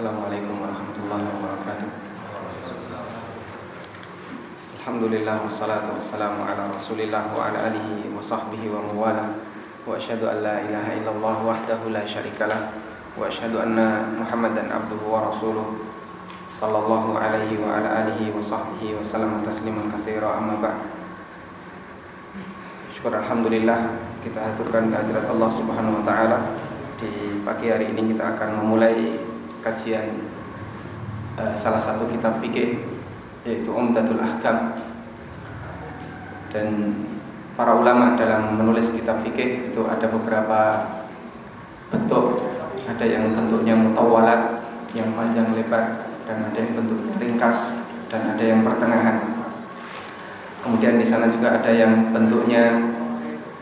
Assalamualaikum warahmatullahi wabarakatuh. Alhamdulillah wassalatu wassalamu ala rasulillah wa ala alihi wa sahbihi wa mawala. Wa ashadu an la ilaha illallah wahdahu la syarikalah Wa ashadu anna muhammadan abduhu wa rasuluh. Sallallahu alaihi wa ala alihi wa sahbihi wa salam tasliman kathira amma ba'd. Syukur Alhamdulillah kita aturkan kehadirat Allah subhanahu wa ta'ala. Di pagi hari ini kita akan memulai kajian uh, salah satu kitab fikih yaitu Umdatul Ahkam. Dan para ulama dalam menulis kitab fikih itu ada beberapa bentuk. Ada yang bentuknya mutawalat yang panjang lebar dan ada yang bentuknya ringkas dan ada yang pertengahan. Kemudian di sana juga ada yang bentuknya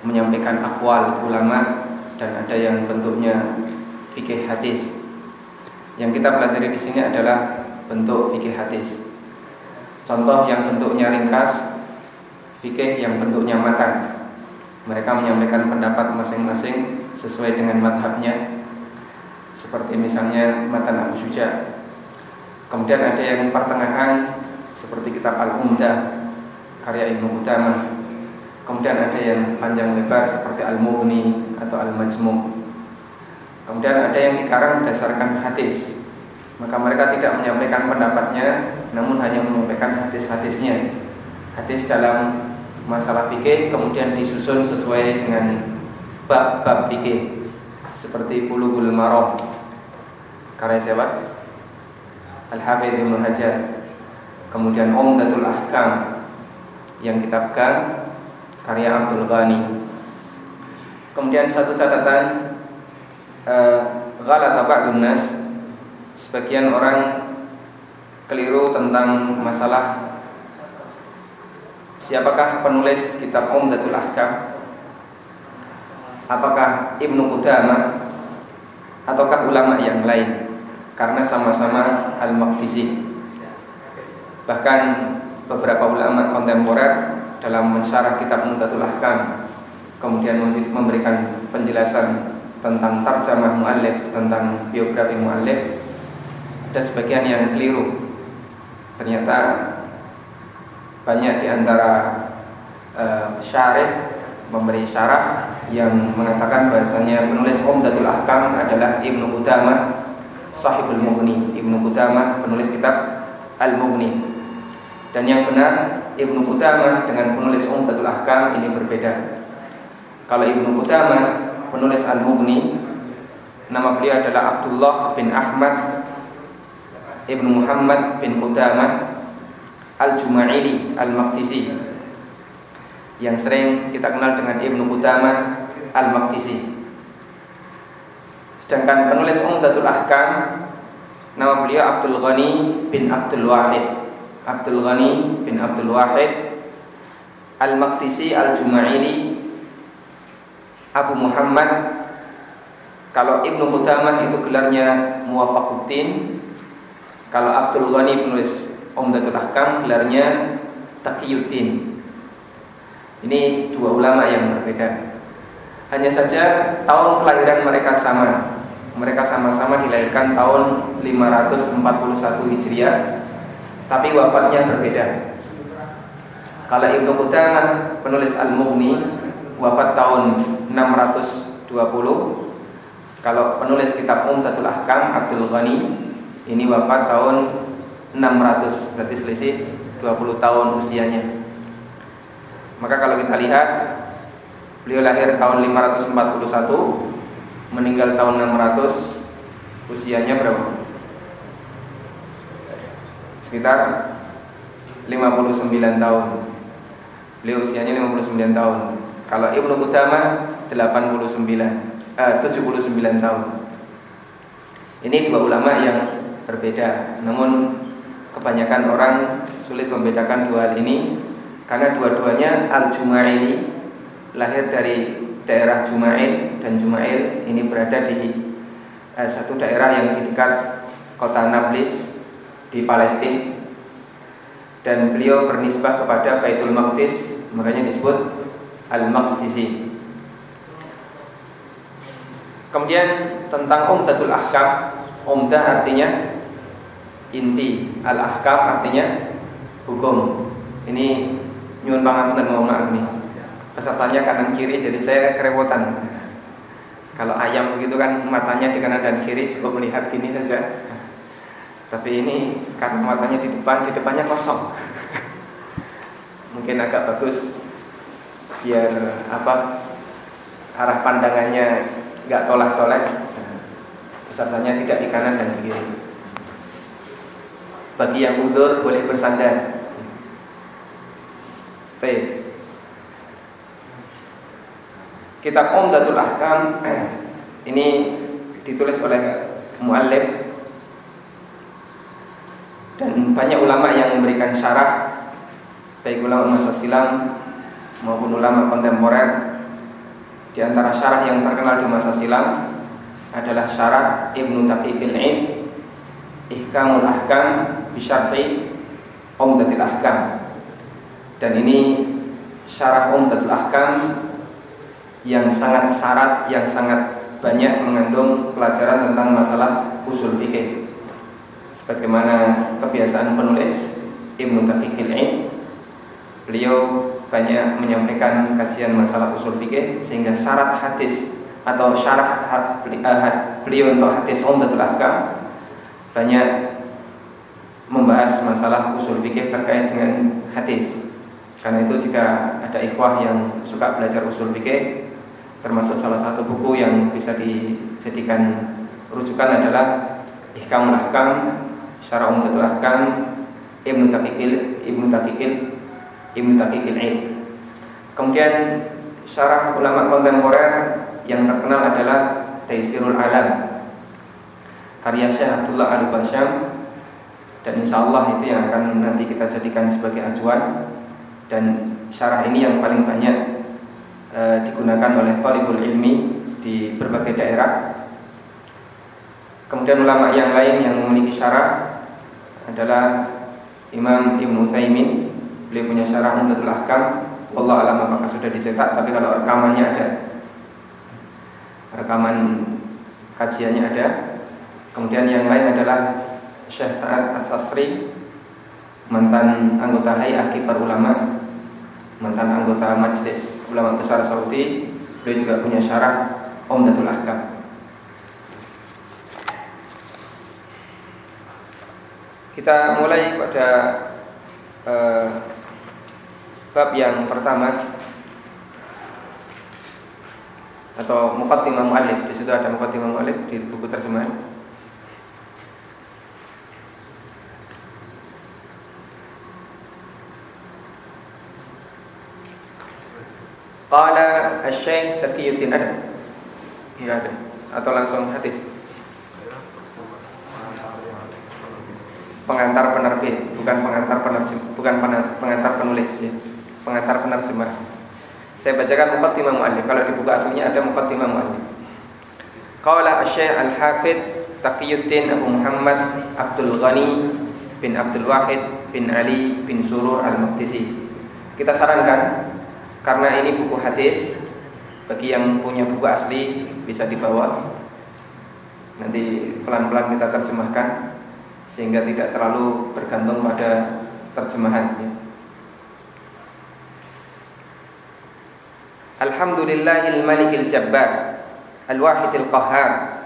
menyampaikan akwal ulama dan ada yang bentuknya fikih hadis yang kita pelajari di sini adalah bentuk fikih hadis. Contoh yang bentuknya ringkas, fikih yang bentuknya matang. Mereka menyampaikan pendapat masing-masing sesuai dengan madhabnya. Seperti misalnya matan Abu Suja. Kemudian ada yang pertengahan seperti kitab Al-Umdah karya Ibnu Utamah. Kemudian ada yang panjang lebar seperti Al-Mughni atau Al-Majmu'. Kemudian ada yang dikarang berdasarkan hadis. Maka mereka tidak menyampaikan pendapatnya Namun hanya menyampaikan hadis-hadisnya. Hadis dalam masalah fikih Kemudian disusun sesuai dengan bab-bab fikih Seperti Bulughul Maram Karya siapa? Al-Hafidh Ibn Hajar. Kemudian Umdatul Ahkam Yang kitabkan Karya Abdul Ghani. Kemudian satu catatan ghalata ba'dun nas. Sebagian orang keliru tentang masalah siapakah penulis kitab Umdatul Ahkam? Apakah Ibnu Qudamah ataukah ulama yang lain? Karena sama-sama al-Maqdisi. Bahkan beberapa ulama kontemporer dalam mensyarah kitab Umdatul Ahkam kemudian memberikan penjelasan tentang tarjamah muallif, tentang biografi muallif, ada sebagian yang keliru. Ternyata banyak di antara uh, syarih memberi syarah yang mengatakan bahasanya penulis Umdatul Ahkam adalah Ibnu Qudamah Sahibul Mughni. Ibnu Qudamah penulis kitab Al-Mughni. Dan yang benar Ibnu Qudamah dengan penulis Umdatul Ahkam ini berbeda. Kalau Ibnu Qudamah penulis Al-Mughni. Nama beliau adalah Abdullah bin Ahmad Ibnu Muhammad bin Qudamah Al-Juma'ili Al-Maqdisi Yang sering kita kenal dengan Ibnu Qudamah Al-Maqdisi. Sedangkan penulis Umdatul Ahkam Nama beliau Abdul Ghani bin Abdul Wahid. Abdul Ghani bin Abdul Wahid Al-Maqdisi Al-Juma'ili Abu Muhammad kalau Ibnu Qudamah itu gelarnya Muwafaquddin kalau Abdul Ghani penulis Umdatul Ahkam gelarnya Taqiyuddin. Ini dua ulama yang berbeda. Hanya saja tahun kelahiran mereka sama. Mereka sama-sama dilahirkan tahun 541 Hijriah tapi wafatnya berbeda. Kalau Ibnu Qudamah penulis Al-Mughni wafat tahun 620 Kalau penulis kitab Umdatul Ahkam Abdul Ghani Ini wafat tahun 600 Berarti selisih 20 tahun usianya. Maka kalau kita lihat Beliau lahir tahun 541 Meninggal tahun 600 Usianya berapa? Sekitar 59 tahun. Beliau usianya 59 tahun kalau Ibnu Qudamah 89 eh, 79 tahun. Ini dua ulama yang berbeda. Namun kebanyakan orang sulit membedakan dua hal ini karena dua-duanya Al-Jumaili lahir dari daerah Jumail dan Jumail ini berada di eh, satu daerah yang di dekat kota Nablus di Palestina dan beliau bernisbah kepada Baitul Maqdis makanya disebut Al-Maqdisi Kemudian tentang umdatul ahkam, umdah artinya inti, al ahkam artinya hukum. Ini dan mau maaf nih. Pesertanya kanan kiri jadi saya kerepotan. Kalau ayam begitu kan matanya di kanan dan kiri cukup melihat gini saja. Tapi ini karena matanya di depan, di depannya kosong. Mungkin agak bagus biar apa arah pandangannya nggak tolak-tolak. Pesertanya tidak di kanan dan di kiri. Bagi yang udur boleh bersandar. Baik. Kitab Umdatul Ahkam ini ditulis oleh muallif. Dan banyak ulama yang memberikan syarah baik ulama masa silam maupun ulama kontemporer di antara syarah yang terkenal di masa silam adalah syarah Ibnu Taqiqil Ain Ihkamul Ahkam Bisyarhi Umdatul Ahkam Dan ini syarah Umdatul Ahkam yang sangat syarat, yang sangat banyak mengandung pelajaran tentang masalah usul fikih. Sebagaimana kebiasaan penulis Ibnu Taqiqil Ain Beliau banyak menyampaikan kajian masalah usul fikih sehingga syarat hadis atau syarah eh, beliau untuk hadis Umdatul Ahkam banyak membahas masalah usul fikih terkait dengan hadis. Karena itu jika ada ikhwah yang suka belajar usul fikih termasuk salah satu buku yang bisa dijadikan rujukan adalah Ihkamul Ahkam Syarah Umdatul Ahkam Ibnu Taqiqil Ibnu Taqiqil Ibnu Taqiqil Ain. Kemudian syarah ulama kontemporer yang terkenal adalah Taisirul Alam karya Syekh Abdullah Al Basyam dan insya Allah itu yang akan nanti kita jadikan sebagai acuan dan syarah ini yang paling banyak e, digunakan oleh talibul ilmi di berbagai daerah. Kemudian ulama yang lain yang memiliki syarah adalah Imam Ibnu Zaimin Beliau punya syarah Umdatul Ahkam. Allah alam apakah sudah dicetak, tapi kalau rekamannya ada. Rekaman kajiannya ada. Kemudian yang lain adalah Syekh Sa'ad As-Sasri mantan anggota Hay'ah Kibar Ulama, mantan anggota Majelis Ulama Besar Saudi. Beliau juga punya syarah Umdatul Ahkam. Kita mulai pada uh, Bab yang pertama atau muqaddimah muallif. Di situ ada muqaddimah muallif di buku terjemahan. Qala Asy-Syaikh Taqiyuddin ada? Iya ada. Atau langsung hadis? Pengantar penerbit, bukan pengantar penerjem, bukan pengantar penulis ya pengantar penerjemah. Saya bacakan muqaddimah muallif. Kalau di buku aslinya ada muqaddimah muallif. Qala Asy-Syaikh Al-Hafidz Taqiyuddin Abu Muhammad Abdul Ghani bin Abdul Wahid bin Ali bin Surur Al-Maqdisi. Kita sarankan karena ini buku hadis bagi yang punya buku asli bisa dibawa. Nanti pelan-pelan kita terjemahkan sehingga tidak terlalu bergantung pada terjemahan. Ya. Alhamdulillahil malikil jabbar Al-wahidil qahhar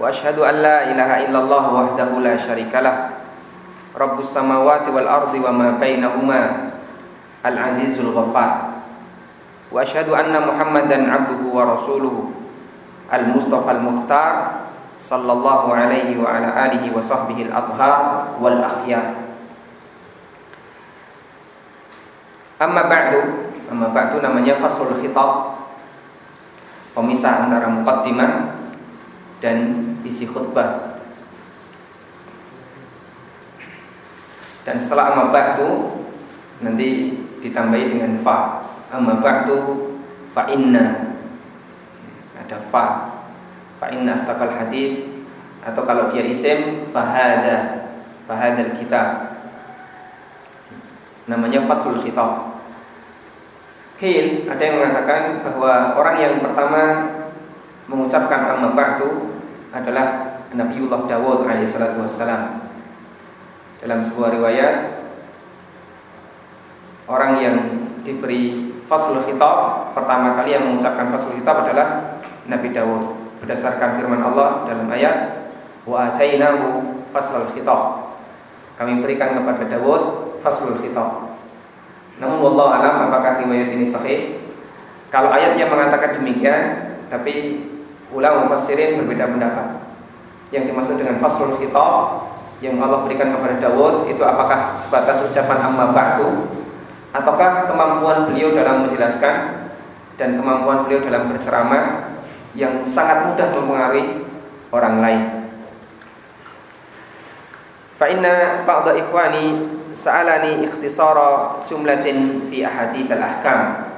Wa ashhadu an la ilaha illallah wahdahu la syarikalah Rabbus samawati wal ardi wa ma bainahuma Al-azizul ghaffar Wa ashhadu anna muhammadan abduhu wa rasuluhu Al-mustafa al-mukhtar Sallallahu alaihi wa ala alihi wa sahbihi al-adhar wal akhyar Amma ba'du namanya fasul khitab. Pemisah antara muqaddimah dan isi khutbah. Dan setelah amma ba'du Nanti ditambahi dengan fa. Amma ba'du fa inna. Ada fa. Fa inna astakal hadith. Atau kalau dia isim Fahada Fahadal kitab. Namanya fasul khitab Qil ada yang mengatakan bahwa orang yang pertama mengucapkan amma ba'du adalah Nabiullah Dawud alaihissalatu wassalam. Dalam sebuah riwayat orang yang diberi faslul khitab pertama kali yang mengucapkan faslul khitab adalah Nabi Dawud berdasarkan firman Allah dalam ayat wa atainahu faslul khitab. Kami berikan kepada Dawud faslul khitab. Namun wallahu alam apakah riwayat ini sahih? Kalau ayatnya mengatakan demikian, tapi ulama mufassirin berbeda pendapat. Yang dimaksud dengan faslul khitab yang Allah berikan kepada Dawud itu apakah sebatas ucapan amma ba'du ataukah kemampuan beliau dalam menjelaskan dan kemampuan beliau dalam berceramah yang sangat mudah mempengaruhi orang lain. Fa inna ba'da ikhwani sa'alani ikhtisara jumlatin fi ahadits al-ahkam.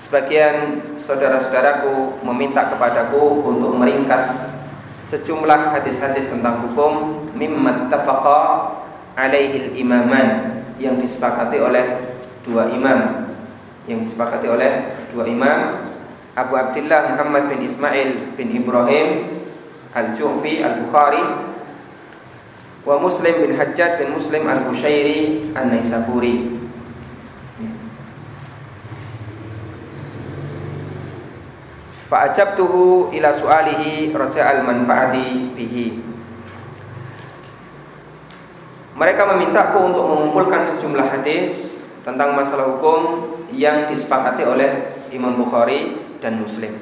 Sebagian saudara-saudaraku meminta kepadaku untuk meringkas sejumlah hadis-hadis tentang hukum mimma tafaqa alaihi imaman yang disepakati oleh dua imam yang disepakati oleh dua imam Abu Abdullah Muhammad bin Ismail bin Ibrahim Al-Ju'fi Al-Bukhari wa Muslim bin Hajjaj bin Muslim Al-Bushairi An-Naisaburi Fa'ajabtuhu ila su'alihi raja'al manfaati bihi. Mereka memintaku untuk mengumpulkan sejumlah hadis tentang masalah hukum yang disepakati oleh Imam Bukhari dan Muslim.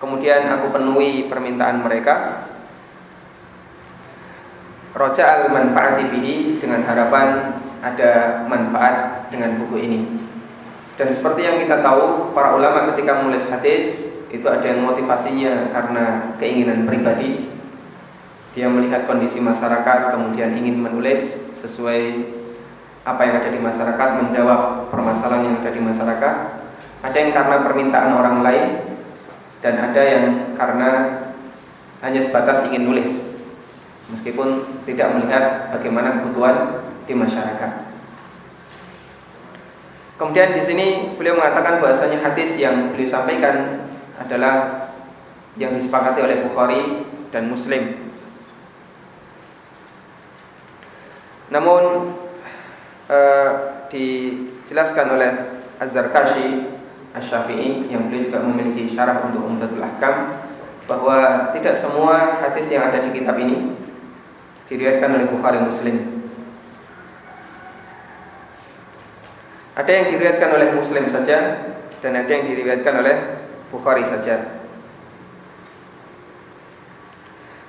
Kemudian aku penuhi permintaan mereka Roja al manfaati bihi dengan harapan ada manfaat dengan buku ini. Dan seperti yang kita tahu, para ulama ketika menulis hadis itu ada yang motivasinya karena keinginan pribadi. Dia melihat kondisi masyarakat kemudian ingin menulis sesuai apa yang ada di masyarakat menjawab permasalahan yang ada di masyarakat. Ada yang karena permintaan orang lain dan ada yang karena hanya sebatas ingin nulis meskipun tidak melihat bagaimana kebutuhan di masyarakat Kemudian di sini beliau mengatakan bahasanya hadis yang beliau sampaikan adalah yang disepakati oleh Bukhari dan Muslim. Namun eh, dijelaskan oleh Az-Zarkashi Asy-Syafi'i yang beliau juga memiliki syarah untuk Umdatul Ahkam bahwa tidak semua hadis yang ada di kitab ini diriwayatkan oleh Bukhari Muslim. Ada yang diriwayatkan oleh Muslim saja dan ada yang diriwayatkan oleh Bukhari saja.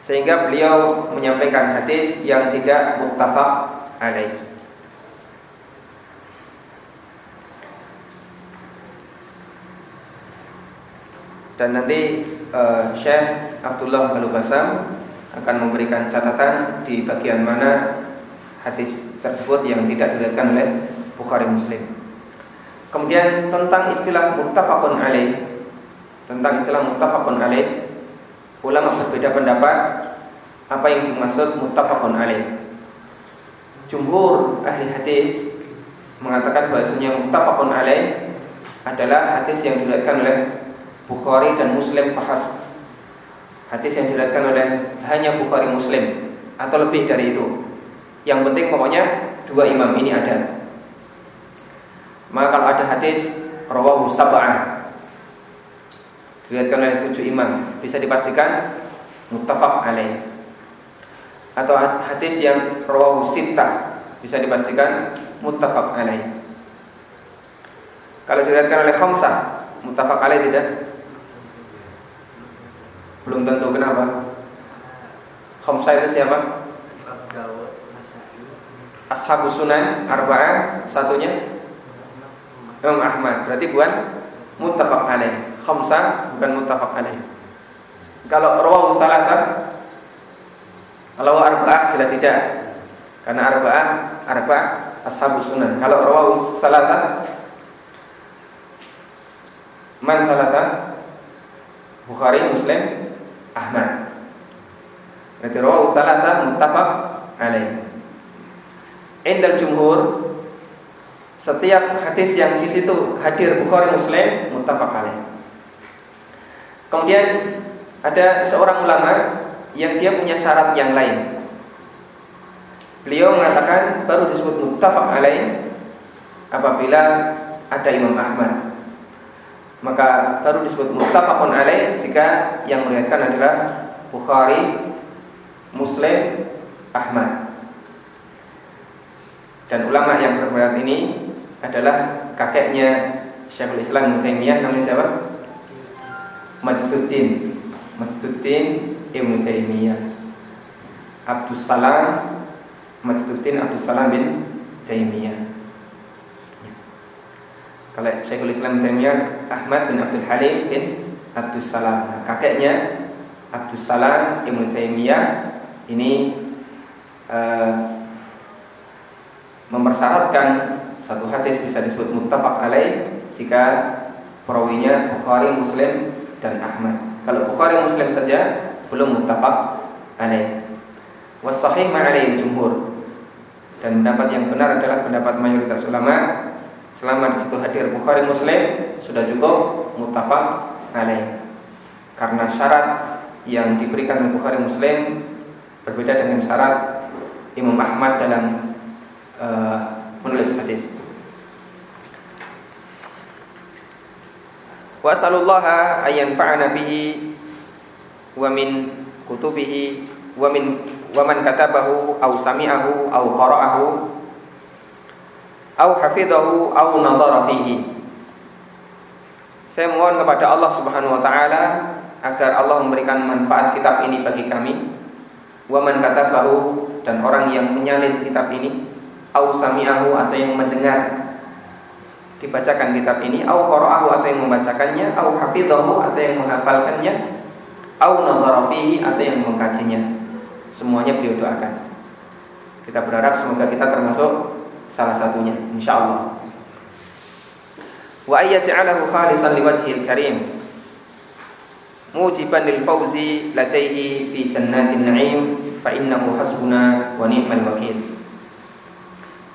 Sehingga beliau menyampaikan hadis yang tidak muttafaq alaih. Dan nanti uh, Syekh Abdullah Al-Basam akan memberikan catatan di bagian mana hadis tersebut yang tidak dilihatkan oleh Bukhari Muslim. Kemudian tentang istilah muttafaqun alaih tentang istilah muttafaqun alaih ulama berbeda pendapat apa yang dimaksud muttafaqun alaih jumhur ahli hadis mengatakan bahasanya muttafaqun alaih adalah hadis yang diriwayatkan oleh Bukhari dan Muslim fahas hadis yang diriwayatkan oleh hanya Bukhari Muslim atau lebih dari itu. Yang penting pokoknya dua imam ini ada. Maka kalau ada hadis rawahu sab'ah. Diriwayatkan oleh tujuh imam. Bisa dipastikan muttafaq alaih. Atau hadis yang rawahu sittah. Bisa dipastikan muttafaq alaih. Kalau diriwayatkan oleh khamsah muttafaq alaih tidak belum tentu kenapa khamsah itu siapa Ashabus Sunan Arba'ah satunya Imam Ahmad berarti bukan muttafaq alaih. Khamsah bukan muttafaq alaih. Kalau rawahu salasa kalau arba'ah jelas tidak. Karena arba'ah arba'ah ashabus sunan. Kalau rawahu salasa man salasa Bukhari, Muslim, Ahmad. Berarti rawahu salasa muttafaq alaih. Indal jumhur setiap hadis yang di situ hadir Bukhari Muslim muttafaq alaih. Kemudian ada seorang ulama yang dia punya syarat yang lain. Beliau mengatakan baru disebut muttafaq alaih apabila ada Imam Ahmad. Maka baru disebut muttafaqun alaih jika yang meriwayatkan adalah Bukhari, Muslim, Ahmad. Dan ulama yang berpendapat ini adalah kakeknya Syekhul Islam Taimiyah namanya siapa? Majduddin Majduddin Ibn Taimiyah Abdus Salam Majduddin Abdus Salam bin Taimiyah Kalau Syekhul Islam Taimiyah Ahmad bin Abdul Halim bin Abdus Salam nah, Kakeknya Abdus Salam Ibn Taimiyah Ini uh, Mempersyaratkan Satu hadis bisa disebut muttafaq alaih Jika perawinya Bukhari, Muslim, dan Ahmad kalau Bukhari Muslim saja belum muttafaq alaih. Wasahih ma'alaihi jumhur. Dan pendapat yang benar adalah pendapat mayoritas ulama selama di situ hadir Bukhari Muslim sudah cukup muttafaq alaih. Karena syarat yang diberikan oleh Bukhari Muslim berbeda dengan syarat Imam Ahmad dalam uh, menulis hadis. wa asalullaha ayanfa'ana bihi wa min kutubihi wa min wa man katabahu aw sami'ahu aw qara'ahu aw hafizahu aw nadhara fihi. Saya mohon kepada Allah Subhanahu wa taala agar Allah memberikan manfaat kitab ini bagi kami. Wa man katabahu dan orang yang menyalin kitab ini. Au sami'ahu atau yang mendengar. Dibacakan kitab ini. Au qara'ahu atau yang membacakannya. Au hafidhahu atau yang menghafalkannya. Au nadhara fihi atau yang mengkajinya. Semuanya beliau doakan. Kita berharap semoga kita termasuk salah satunya insyaallah. Wa ayyaj'alahu khalisan liwajhil karim. Mujiban lil fawzi ladaihi fi jannatin na'im fa innahu hasbuna wa ni'mal wakil.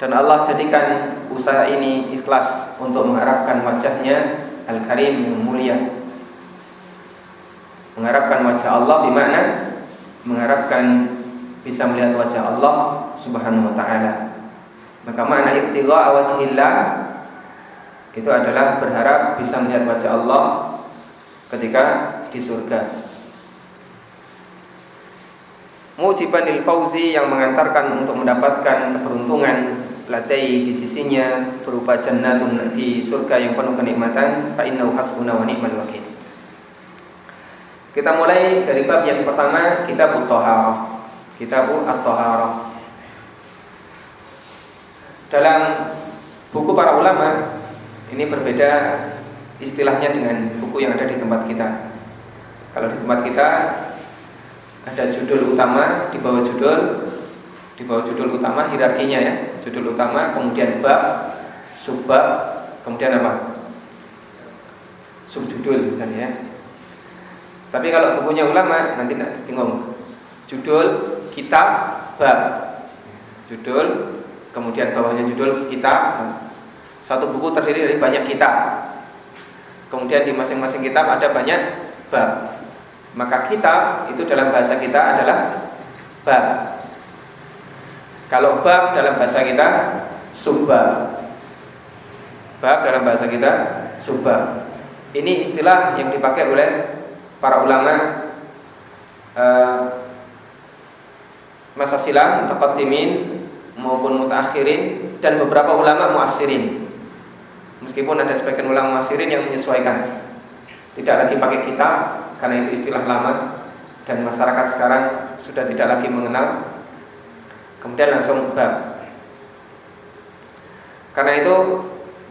Dan Allah jadikan usaha ini ikhlas untuk mengharapkan wajahnya Al-Karim yang mulia. Mengharapkan wajah Allah Bimana mengharapkan bisa melihat wajah Allah subhanahu wa ta'ala Maka makna ibtigha wajhillah Itu adalah berharap bisa melihat wajah Allah Ketika di surga Mujibanil fauzi yang mengantarkan untuk mendapatkan keberuntungan ladai di sisinya berupa jannatun di surga yang penuh kenikmatan fa innahu hasbuna wa ni'mal wakil. Kita mulai dari bab yang pertama kitab Thaharah. Kitab At-Thaharah. Dalam buku para ulama ini berbeda istilahnya dengan buku yang ada di tempat kita. Kalau di tempat kita ada judul utama di bawah judul di bawah judul utama hierarkinya ya judul utama kemudian bab subbab kemudian apa? Subjudul misalnya ya. Tapi kalau bukunya ulama nanti bingung. Judul kitab bab. Judul kemudian bawahnya judul kitab satu buku terdiri dari banyak kitab kemudian di masing-masing kitab ada banyak bab maka kitab itu dalam bahasa kita adalah bab kalau bab dalam bahasa kita subbab. Bab dalam bahasa kita subbab. Ini istilah yang dipakai oleh para ulama uh, masa silam, mutaqaddimin maupun mutakhirin dan beberapa ulama muasirin. Meskipun ada sebagian ulama muasirin yang menyesuaikan. Tidak lagi pakai kitab karena itu istilah lama dan masyarakat sekarang sudah tidak lagi mengenal Kemudian langsung bab. Karena itu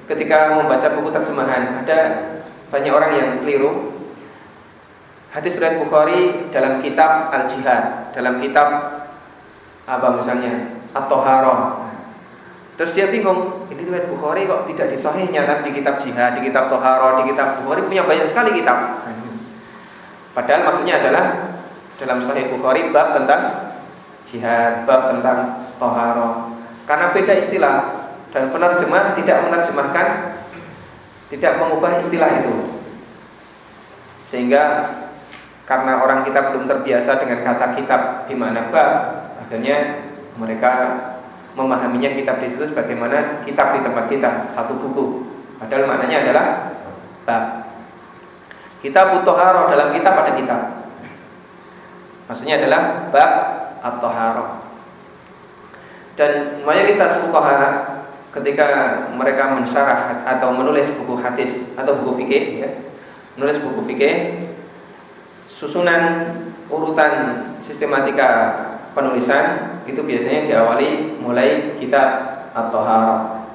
ketika membaca buku terjemahan ada banyak orang yang keliru. Hadis riwayat Bukhari dalam kitab Al-Jihad, dalam kitab apa misalnya At-Toharoh. Terus dia bingung, ini riwayat Bukhari kok tidak disahihnya tapi di kitab Jihad, di kitab Toharoh, di kitab Bukhari punya banyak sekali kitab. Padahal maksudnya adalah dalam Sahih Bukhari bab tentang jihad, bab tentang toharo. Karena beda istilah dan penerjemah tidak menerjemahkan, tidak mengubah istilah itu. Sehingga karena orang kita belum terbiasa dengan kata kitab di mana bab, akhirnya mereka memahaminya kitab di situ sebagaimana kitab di tempat kita, satu buku. Padahal maknanya adalah bab. Kita butuh haro dalam kitab ada kitab. Maksudnya adalah bab atau haro. Dan mayoritas fuqaha ketika mereka mensyarah atau menulis buku hadis atau buku fikih ya, menulis buku fikih susunan urutan sistematika penulisan itu biasanya diawali mulai kita atau harap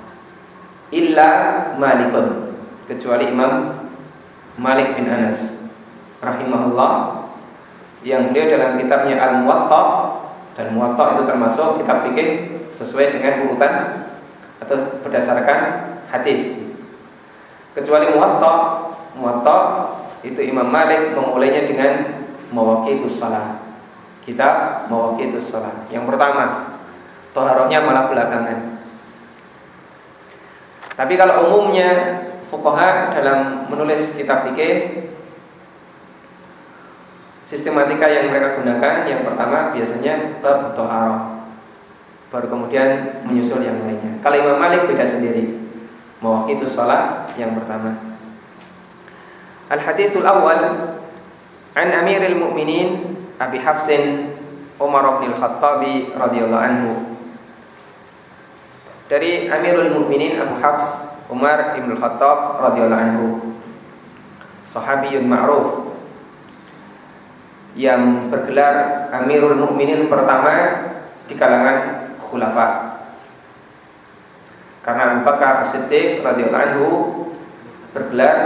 illa malikun kecuali Imam Malik bin Anas rahimahullah yang beliau dalam kitabnya Al-Muwatta dan Muwatta itu termasuk kitab fikih sesuai dengan urutan atau berdasarkan hadis kecuali Muwatta Muwatta itu Imam Malik memulainya dengan mawaqitus salat. Kita mawaqitus salat. Yang pertama, toharohnya malah belakangan. Tapi kalau umumnya fuqaha dalam menulis kitab fikih sistematika yang mereka gunakan yang pertama biasanya bab toharoh baru kemudian menyusul yang lainnya. Kalau Imam Malik beda sendiri. Mawaqitus salat yang pertama. Al-hadithul awal An Amiril Mu'minin Abi Hafsin Umar bin Al-Khattabi radhiyallahu anhu Dari Amirul Mu'minin Abu Hafs Umar bin Al-Khattab radhiyallahu anhu Sahabiyun ma'ruf yang bergelar Amirul Mukminin pertama di kalangan khulafa. Karena Abu Bakar Siddiq radhiyallahu anhu bergelar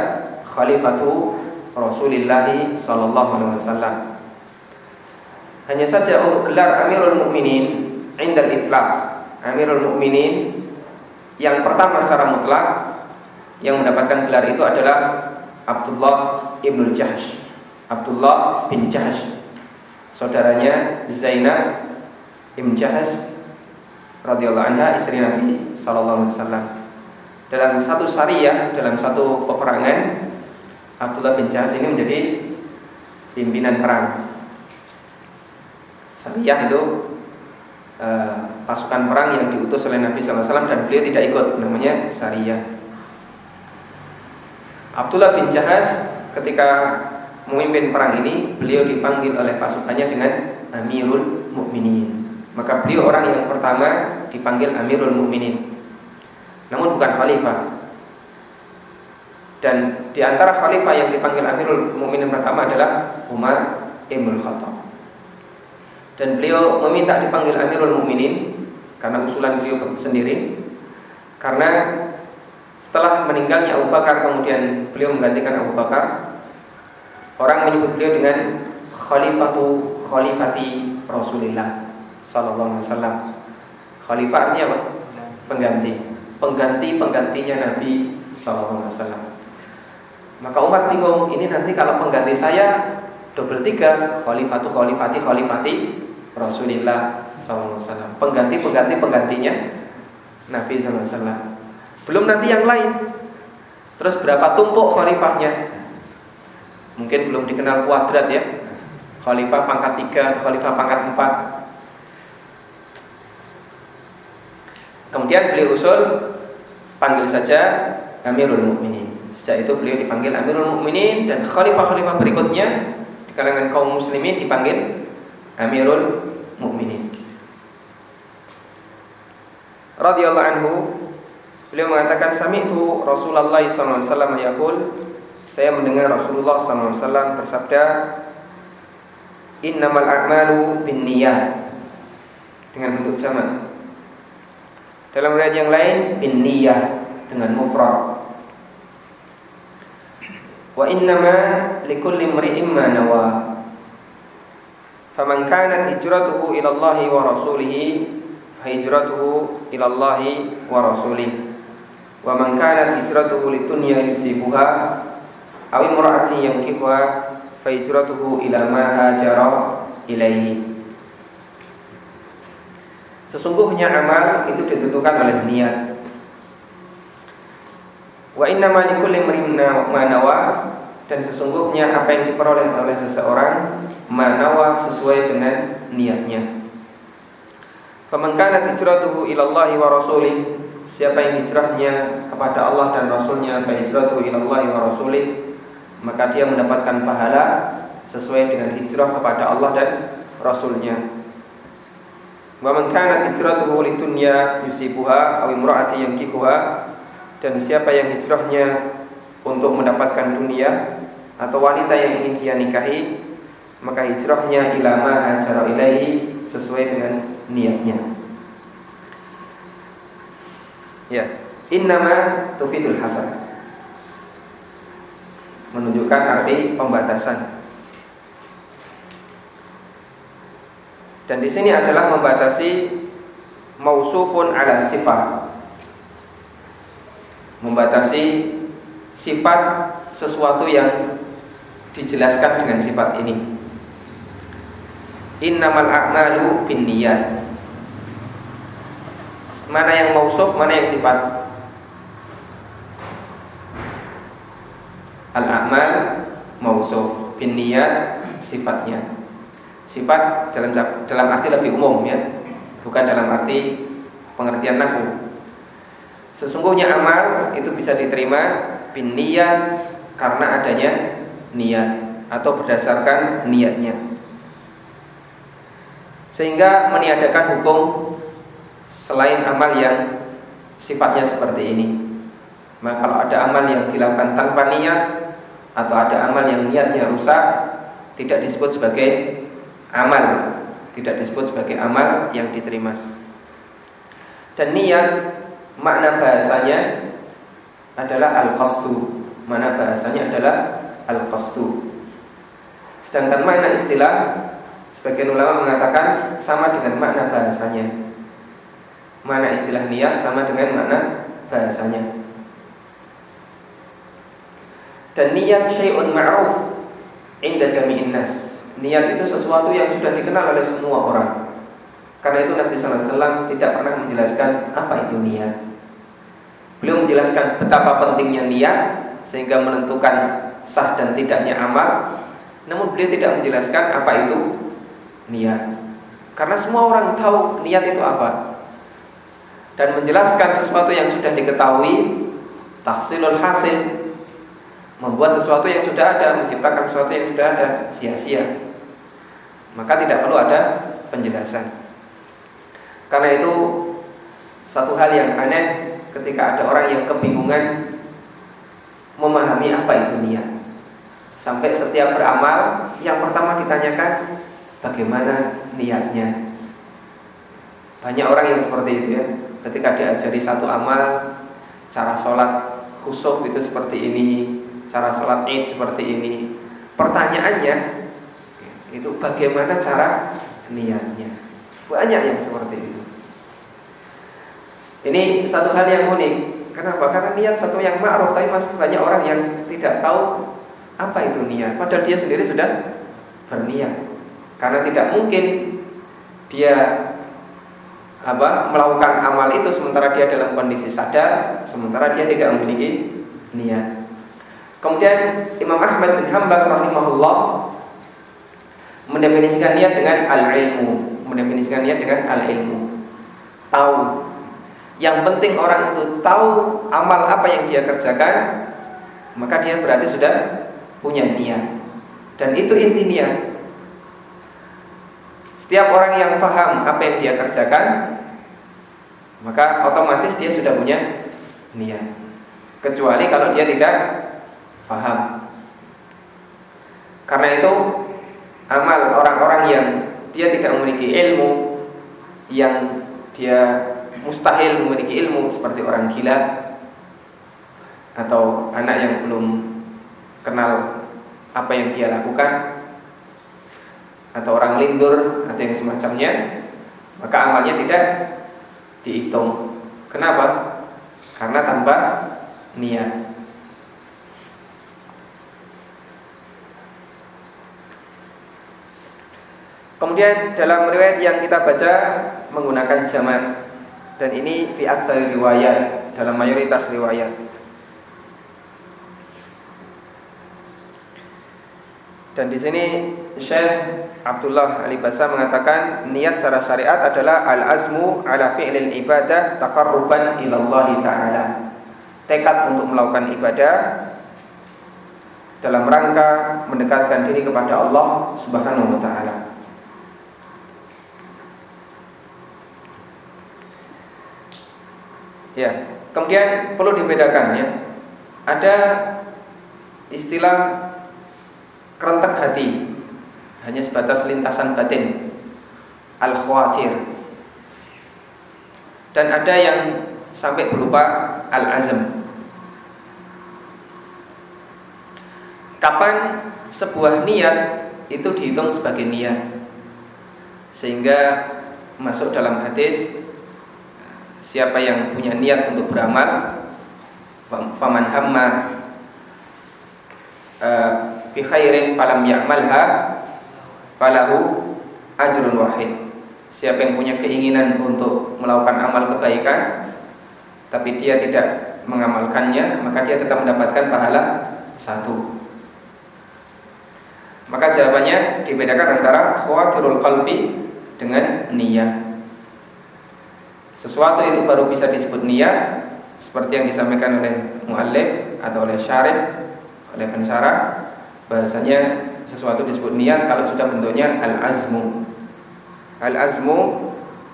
khalifatu Rasulullah sallallahu alaihi wasallam. Hanya saja untuk gelar Amirul Mukminin indal itlaq, Amirul Mukminin yang pertama secara mutlak yang mendapatkan gelar itu adalah Abdullah ibnu Jahsh. Abdullah bin Jahsh. Saudaranya Zainab bin Jahsh radhiyallahu anha istri Nabi sallallahu alaihi wasallam. Dalam satu syariah, dalam satu peperangan Abdullah bin Jahas ini menjadi pimpinan perang. Sariyah itu uh, pasukan perang yang diutus oleh Nabi SAW dan beliau tidak ikut, namanya Sariyah. Abdullah bin Jahas ketika memimpin perang ini, beliau dipanggil oleh pasukannya dengan Amirul Mukminin. Maka beliau orang yang pertama dipanggil Amirul Mukminin. Namun bukan khalifah, dan di antara khalifah yang dipanggil Amirul Mukminin pertama adalah Umar Ibn Khattab. Dan beliau meminta dipanggil Amirul Mukminin karena usulan beliau sendiri. Karena setelah meninggalnya Abu Bakar kemudian beliau menggantikan Abu Bakar, orang menyebut beliau dengan Khalifatu Khalifati Rasulullah Sallallahu Alaihi Wasallam. Khalifah artinya apa? Pengganti, pengganti penggantinya Nabi Sallallahu Alaihi Wasallam. Maka Umar bingung, ini nanti kalau pengganti saya double tiga, khalifatu khalifati khalifati Rasulullah SAW. Pengganti pengganti penggantinya Nabi SAW. Belum nanti yang lain. Terus berapa tumpuk khalifahnya? Mungkin belum dikenal kuadrat ya. Khalifah pangkat tiga, khalifah pangkat empat. Kemudian beliau usul panggil saja Amirul Mukminin. Sejak itu beliau dipanggil Amirul Mukminin dan khalifah-khalifah berikutnya di kalangan kaum muslimin dipanggil Amirul Mukminin. Radhiyallahu anhu beliau mengatakan sami'tu Rasulullah sallallahu alaihi wasallam yaqul saya mendengar Rasulullah sallallahu alaihi wasallam bersabda innamal a'malu binniyat dengan bentuk jamak. Dalam riwayat yang lain binniyah dengan mufrad Wa innama likulli imri'in ma nawa. Faman kanat hijratuhu ila Allah wa rasulih hijratuhu ila Allah wa rasulih. Wa man kanat hijratuhu litunya yusibuha aw imra'atin yankihuha fa hijratuhu ila ma hajara ilaihi. Sesungguhnya amal itu ditentukan oleh niat Wa inna ma likulli imrin ma nawa. Dan sesungguhnya apa yang diperoleh oleh seseorang manawa sesuai dengan niatnya. Pemengkana hijratuhu ilallahi wa rasulih. Siapa yang hijrahnya kepada Allah dan Rasulnya Fa hijratuhu ilallahi wa rasulih Maka dia mendapatkan pahala Sesuai dengan hijrah kepada Allah dan Rasulnya. Wa man kana hijratuhu lidunya yusibuha aw imra'ati yankihuha dan siapa yang hijrahnya untuk mendapatkan dunia atau wanita yang ingin dia nikahi maka hijrahnya ilama hajara ilaihi sesuai dengan niatnya. Ya, innama tufidul hasan. Menunjukkan arti pembatasan. Dan di sini adalah membatasi mausufun ala sifat. Membatasi sifat sesuatu yang dijelaskan dengan sifat ini. Innamal a'malu binniyat. Mana yang mausuf, mana yang sifat? Al-a'mal mausuf, binniyat sifatnya. Sifat dalam dalam arti lebih umum ya, bukan dalam arti pengertian nahwu. Sesungguhnya amal itu bisa diterima bin karena adanya niat atau berdasarkan niatnya. Sehingga meniadakan hukum selain amal yang sifatnya seperti ini. Maka kalau ada amal yang dilakukan tanpa niat atau ada amal yang niatnya rusak, tidak disebut sebagai amal, tidak disebut sebagai amal yang diterima. Dan niat makna bahasanya adalah al-qasdu. Mana bahasanya adalah al-qasdu. Sedangkan makna istilah sebagian ulama mengatakan sama dengan makna bahasanya. Mana istilah niat sama dengan makna bahasanya. Dan niat syai'un ma'ruf inda jami'in nas. Niat itu sesuatu yang sudah dikenal oleh semua orang. Karena itu Nabi sallallahu alaihi wasallam tidak pernah menjelaskan apa itu niat. Beliau menjelaskan betapa pentingnya niat sehingga menentukan sah dan tidaknya amal. Namun beliau tidak menjelaskan apa itu niat. Karena semua orang tahu niat itu apa. Dan menjelaskan sesuatu yang sudah diketahui tahsilul hasil membuat sesuatu yang sudah ada, menciptakan sesuatu yang sudah ada sia-sia. Maka tidak perlu ada penjelasan. Karena itu satu hal yang aneh ketika ada orang yang kebingungan memahami apa itu niat. Sampai setiap beramal yang pertama ditanyakan bagaimana niatnya. Banyak orang yang seperti itu ya. Ketika diajari satu amal, cara sholat khusuk itu seperti ini, cara sholat id seperti ini. Pertanyaannya itu bagaimana cara niatnya. Banyak yang seperti itu. Ini satu hal yang unik. Kenapa? Karena niat satu yang ma'ruf, tapi masih banyak orang yang tidak tahu apa itu niat. Padahal dia sendiri sudah berniat. Karena tidak mungkin dia apa melakukan amal itu sementara dia dalam kondisi sadar, sementara dia tidak memiliki niat. Kemudian Imam Ahmad bin Hambal rahimahullah mendefinisikan niat dengan al-ilmu, mendefinisikan niat dengan al-ilmu. Tahu yang penting orang itu tahu amal apa yang dia kerjakan, maka dia berarti sudah punya niat. Dan itu inti niat. Setiap orang yang paham apa yang dia kerjakan, maka otomatis dia sudah punya niat. Kecuali kalau dia tidak paham. Karena itu amal orang-orang yang dia tidak memiliki ilmu yang dia mustahil memiliki ilmu seperti orang gila atau anak yang belum kenal apa yang dia lakukan atau orang lindur atau yang semacamnya maka amalnya tidak dihitung. Kenapa? Karena tanpa niat. Kemudian dalam riwayat yang kita baca menggunakan jamak dan ini fi aktsari riwayat dalam mayoritas riwayat. Dan di sini Syekh Abdullah Ali Basa mengatakan niat secara syariat adalah al-azmu ala fi'lil ibadah taqarruban ila Allah taala. Tekad untuk melakukan ibadah dalam rangka mendekatkan diri kepada Allah Subhanahu wa taala. Ya, kemudian perlu dibedakan ya. Ada istilah kerentak hati. Hanya sebatas lintasan batin. Al khawatir dan ada yang sampai berupa al azam kapan sebuah niat itu dihitung sebagai niat? Sehingga masuk dalam hadis siapa yang punya niat untuk beramal faman hamma uh, bi khairin falam ya'malha falahu ajrun wahid. Siapa yang punya keinginan untuk melakukan amal kebaikan tapi dia tidak mengamalkannya, maka dia tetap mendapatkan pahala satu. Maka jawabannya dibedakan antara khawatirul qalbi dengan niat. Sesuatu itu baru bisa disebut niat seperti yang disampaikan oleh muallif atau oleh syarih, oleh pensyarah bahasanya sesuatu disebut niat kalau sudah bentuknya al-azmu. Al-azmu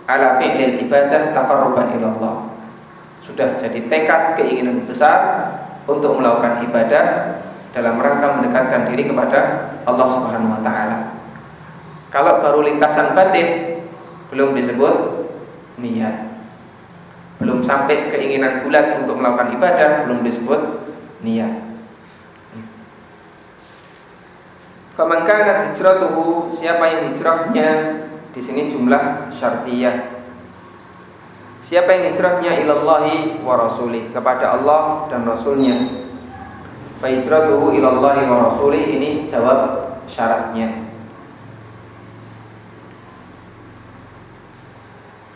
ala fi'lil ibadah taqarruban ila Allah. Sudah jadi tekad keinginan besar untuk melakukan ibadah dalam rangka mendekatkan diri kepada Allah Subhanahu wa taala. Kalau baru lintasan batin belum disebut niat. Belum sampai keinginan bulat untuk melakukan ibadah belum disebut niat. Faman kana hijratuhu siapa yang hijrahnya di sini jumlah syartiyah. Siapa yang hijrahnya ilallahi wa rasuli kepada Allah dan rasulnya. Fa hijratuhu ilallahi wa rasuli ini jawab syaratnya.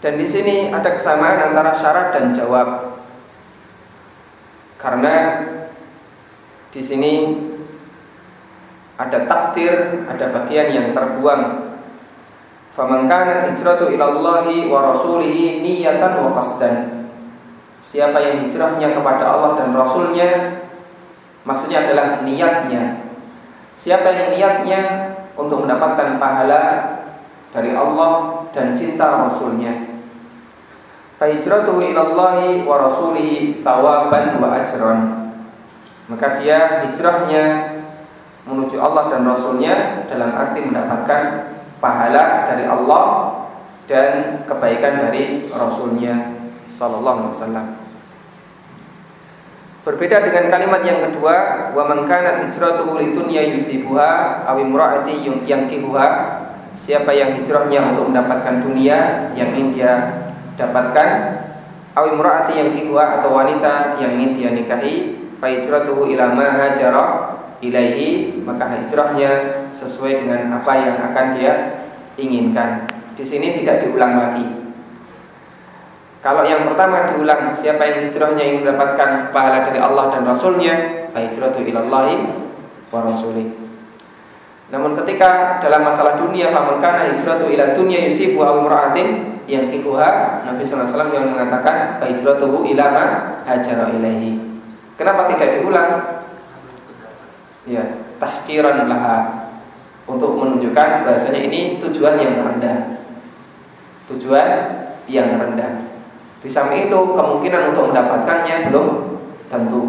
Dan di sini ada kesamaan antara syarat dan jawab. Karena di sini ada takdir, ada bagian yang terbuang. Faman kana hijratu ila Allahi wa rasulihi niyatan wa qasdan. Siapa yang hijrahnya kepada Allah dan Rasulnya Maksudnya adalah niatnya Siapa yang niatnya Untuk mendapatkan pahala Dari Allah dan cinta Rasulnya Fahijratu ilallahi wa rasulihi Tawaban wa ajran Maka dia hijrahnya menuju Allah dan Rasulnya dalam arti mendapatkan pahala dari Allah dan kebaikan dari Rasulnya Sallallahu Alaihi Wasallam. Berbeda dengan kalimat yang kedua, wa man kana hijratuhu lidunya yusibuha aw imra'ati yankihuha. Siapa yang hijrahnya untuk mendapatkan dunia yang ingin dia dapatkan, aw imra'ati yankihuha atau wanita yang ingin dia nikahi, fa hijratuhu ila ma hajara ilaihi maka hijrahnya sesuai dengan apa yang akan dia inginkan. Di sini tidak diulang lagi. Kalau yang pertama diulang siapa yang hijrahnya ingin mendapatkan pahala dari Allah dan Rasulnya, hijratu ilallahi wa rasulih. Namun ketika dalam masalah dunia faman kana hijratu ila dunya yusibu aw imra'atin yang kikuha Nabi sallallahu yang mengatakan hijratuhu ila ma hajara ilaihi. Kenapa tidak diulang? ya tahkiran laha untuk menunjukkan bahasanya ini tujuan yang rendah tujuan yang rendah di samping itu kemungkinan untuk mendapatkannya belum tentu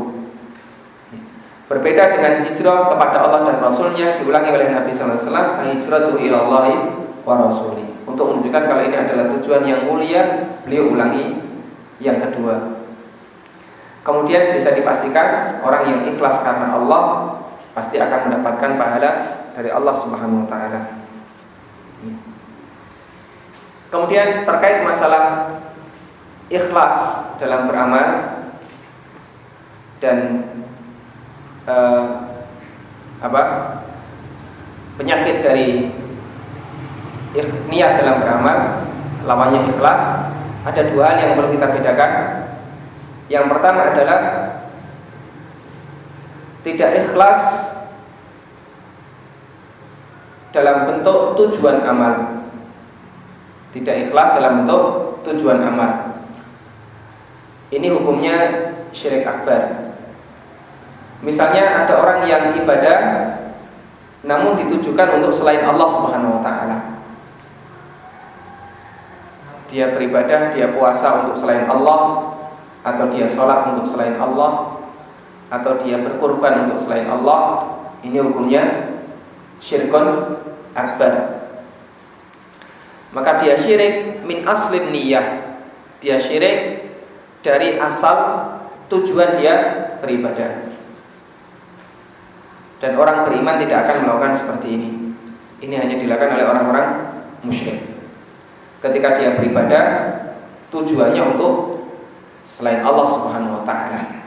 berbeda dengan hijrah kepada Allah dan Rasulnya diulangi oleh Nabi Sallallahu Alaihi Wasallam hijratu ilallahi wa rasuli untuk menunjukkan kalau ini adalah tujuan yang mulia beliau ulangi yang kedua kemudian bisa dipastikan orang yang ikhlas karena Allah pasti akan mendapatkan pahala dari Allah Subhanahu wa taala. Kemudian terkait masalah ikhlas dalam beramal dan eh, apa penyakit dari niat dalam beramal lawannya ikhlas ada dua hal yang perlu kita bedakan yang pertama adalah tidak ikhlas dalam bentuk tujuan amal. Tidak ikhlas dalam bentuk tujuan amal. Ini hukumnya syirik akbar. Misalnya ada orang yang ibadah namun ditujukan untuk selain Allah Subhanahu wa taala. Dia beribadah, dia puasa untuk selain Allah atau dia sholat untuk selain Allah atau dia berkorban untuk selain Allah, ini hukumnya syirkun akbar. Maka dia syirik min aslin niyah. Dia syirik dari asal tujuan dia beribadah. Dan orang beriman tidak akan melakukan seperti ini. Ini hanya dilakukan oleh orang-orang musyrik. Ketika dia beribadah, tujuannya untuk selain Allah Subhanahu wa taala.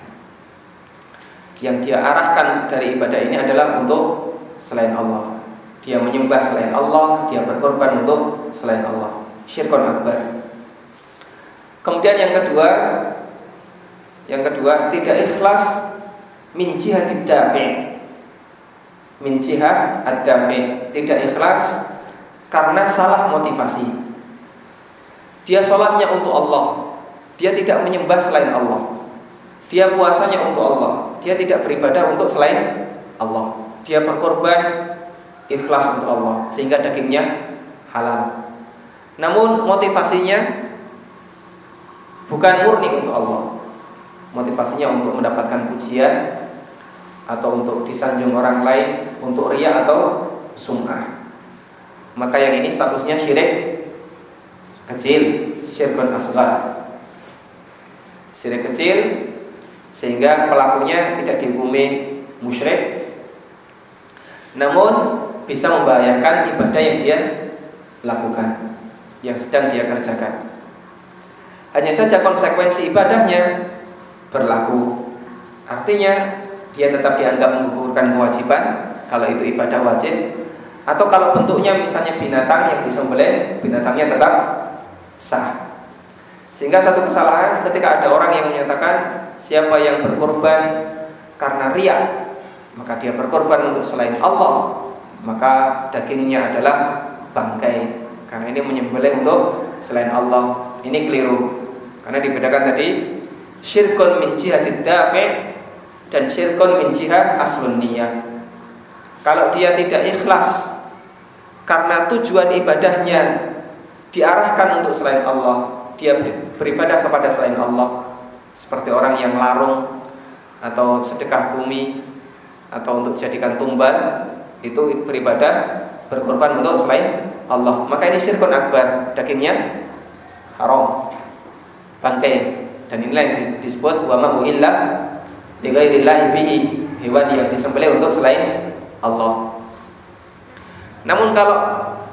Yang dia arahkan dari ibadah ini adalah untuk selain Allah. Dia menyembah selain Allah, dia berkorban untuk selain Allah. Syirkun akbar. Kemudian yang kedua, yang kedua tidak ikhlas min jihadid. Min ad-dafi, tidak ikhlas karena salah motivasi. Dia sholatnya untuk Allah, dia tidak menyembah selain Allah. Dia puasanya untuk Allah, dia tidak beribadah untuk selain Allah. Dia berkorban ikhlas untuk Allah sehingga dagingnya halal. Namun motivasinya bukan murni untuk Allah. Motivasinya untuk mendapatkan pujian atau untuk disanjung orang lain, untuk ria atau sum'ah. Maka yang ini statusnya syirik kecil, syirkun asghar. Syirik kecil sehingga pelakunya tidak dihukumi musyrik namun bisa membahayakan ibadah yang dia lakukan, yang sedang dia kerjakan. Hanya saja konsekuensi ibadahnya berlaku. Artinya dia tetap dianggap menggugurkan kewajiban kalau itu ibadah wajib atau kalau bentuknya misalnya binatang yang disembelih, binatangnya tetap sah. Sehingga satu kesalahan ketika ada orang yang menyatakan siapa yang berkorban karena riak, maka dia berkorban untuk selain Allah, maka dagingnya adalah bangkai. Karena ini menyembelih untuk selain Allah. Ini keliru. Karena dibedakan tadi syirkun min jihadid dafi' dan syirkun min jihad aslun niyah. Kalau dia tidak ikhlas karena tujuan ibadahnya diarahkan untuk selain Allah, dia beribadah kepada selain Allah seperti orang yang larung atau sedekah bumi atau untuk jadikan tumbal itu beribadah berkorban untuk selain Allah. Maka ini syirkun akbar, dagingnya haram. Bangkai dan inilah yang disebut wa ma illa li bihi, hewan yang disembelih untuk selain Allah. Namun kalau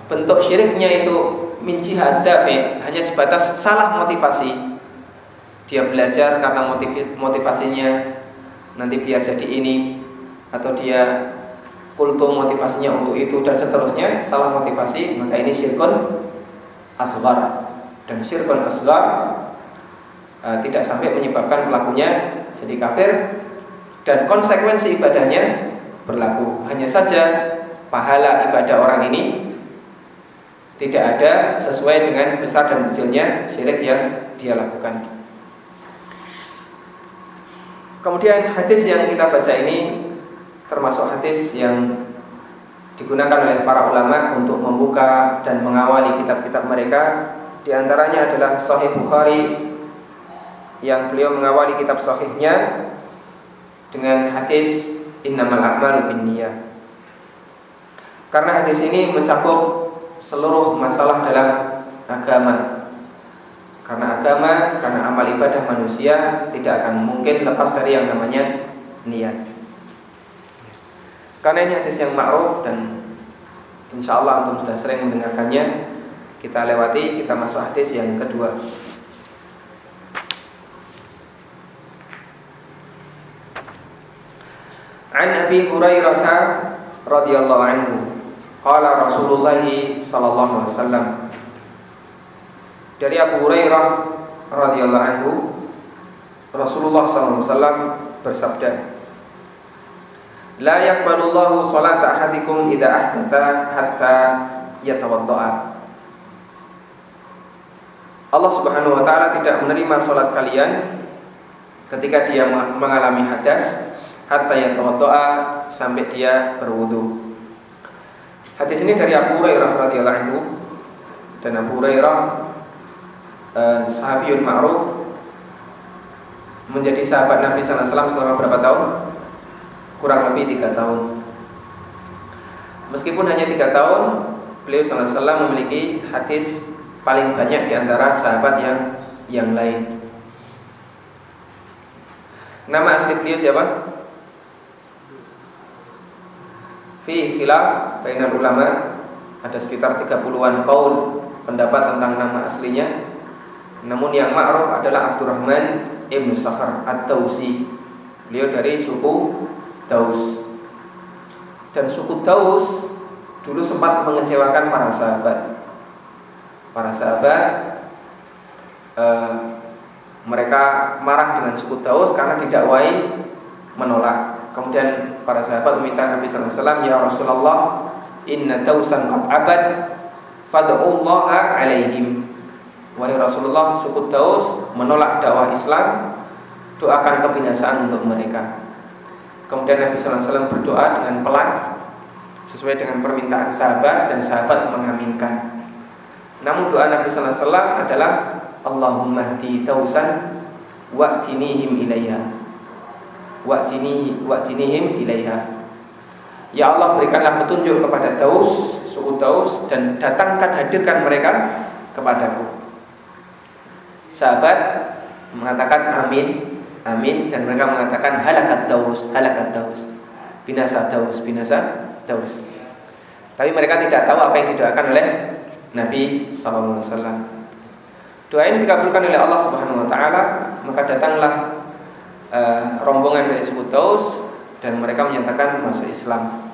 bentuk syiriknya itu min jihad hanya sebatas salah motivasi. Dia belajar karena motivasinya nanti biar jadi ini atau dia kultum motivasinya untuk itu dan seterusnya salah motivasi maka ini syirkun asgar dan syirkun asgar uh, tidak sampai menyebabkan pelakunya jadi kafir dan konsekuensi ibadahnya berlaku hanya saja pahala ibadah orang ini tidak ada sesuai dengan besar dan kecilnya syirik yang dia lakukan. Kemudian hadis yang kita baca ini termasuk hadis yang digunakan oleh para ulama untuk membuka dan mengawali kitab-kitab mereka. Di antaranya adalah Sahih Bukhari yang beliau mengawali kitab sahihnya dengan hadis innamal a'malu binniyat. Karena hadis ini mencakup seluruh masalah dalam agama. Karena agama, karena amal ibadah manusia tidak akan mungkin lepas dari yang namanya niat. Karena ini hadis yang ma'ruf dan insya Allah antum sudah sering mendengarkannya. Kita lewati, kita masuk hadis yang kedua. An Abi Hurairah radhiyallahu anhu qala Rasulullah sallallahu alaihi wasallam Dari Abu Hurairah radhiyallahu anhu Rasulullah sallallahu alaihi wasallam bersabda La yaqbalullahu salata ahadikum idza ahdatha hatta yatawaddaa. Allah Subhanahu wa taala tidak menerima salat kalian ketika dia mengalami hadas hatta yatawaddaa sampai dia berwudu. Hadis ini dari Abu Hurairah radhiyallahu anhu dan Abu Hurairah eh, sahabiyun ma'ruf menjadi sahabat Nabi wasallam selama berapa tahun? kurang lebih tiga tahun. Meskipun hanya tiga tahun, beliau SAW memiliki hadis paling banyak di antara sahabat yang yang lain. Nama asli beliau siapa? Fi khilaf bainal ulama ada sekitar 30-an kaul pendapat tentang nama aslinya. Namun yang ma'ruf adalah Abdurrahman Ibn Sakhar At-Tausi. Beliau dari suku Daus. Dan suku Daus dulu sempat mengecewakan para sahabat. Para sahabat eh, mereka marah dengan suku Daus karena tidak wai menolak. Kemudian para sahabat meminta Nabi wasallam, "Ya Rasulullah, inna Dausan qad abad, fad'ullaha alaihim." Wahai Rasulullah, suku Daus menolak dakwah Islam, doakan kebinasaan untuk mereka. Kemudian Nabi SAW berdoa dengan pelan sesuai dengan permintaan sahabat dan sahabat mengaminkan. Namun doa Nabi SAW adalah Allahumma hdi tausan wa'tinihim ilayha wa'tini wa'tinihim ilayha Ya Allah berikanlah petunjuk kepada Taus, suku Taus dan datangkan hadirkan mereka kepadaku. Sahabat mengatakan amin Amin dan mereka mengatakan halakat daus, halakat daus. Binasa daus, binasa daus. Tapi mereka tidak tahu apa yang didoakan oleh Nabi wasallam. Doa ini dikabulkan oleh Allah Subhanahu wa taala, maka datanglah uh, rombongan dari suku Daus dan mereka menyatakan masuk Islam.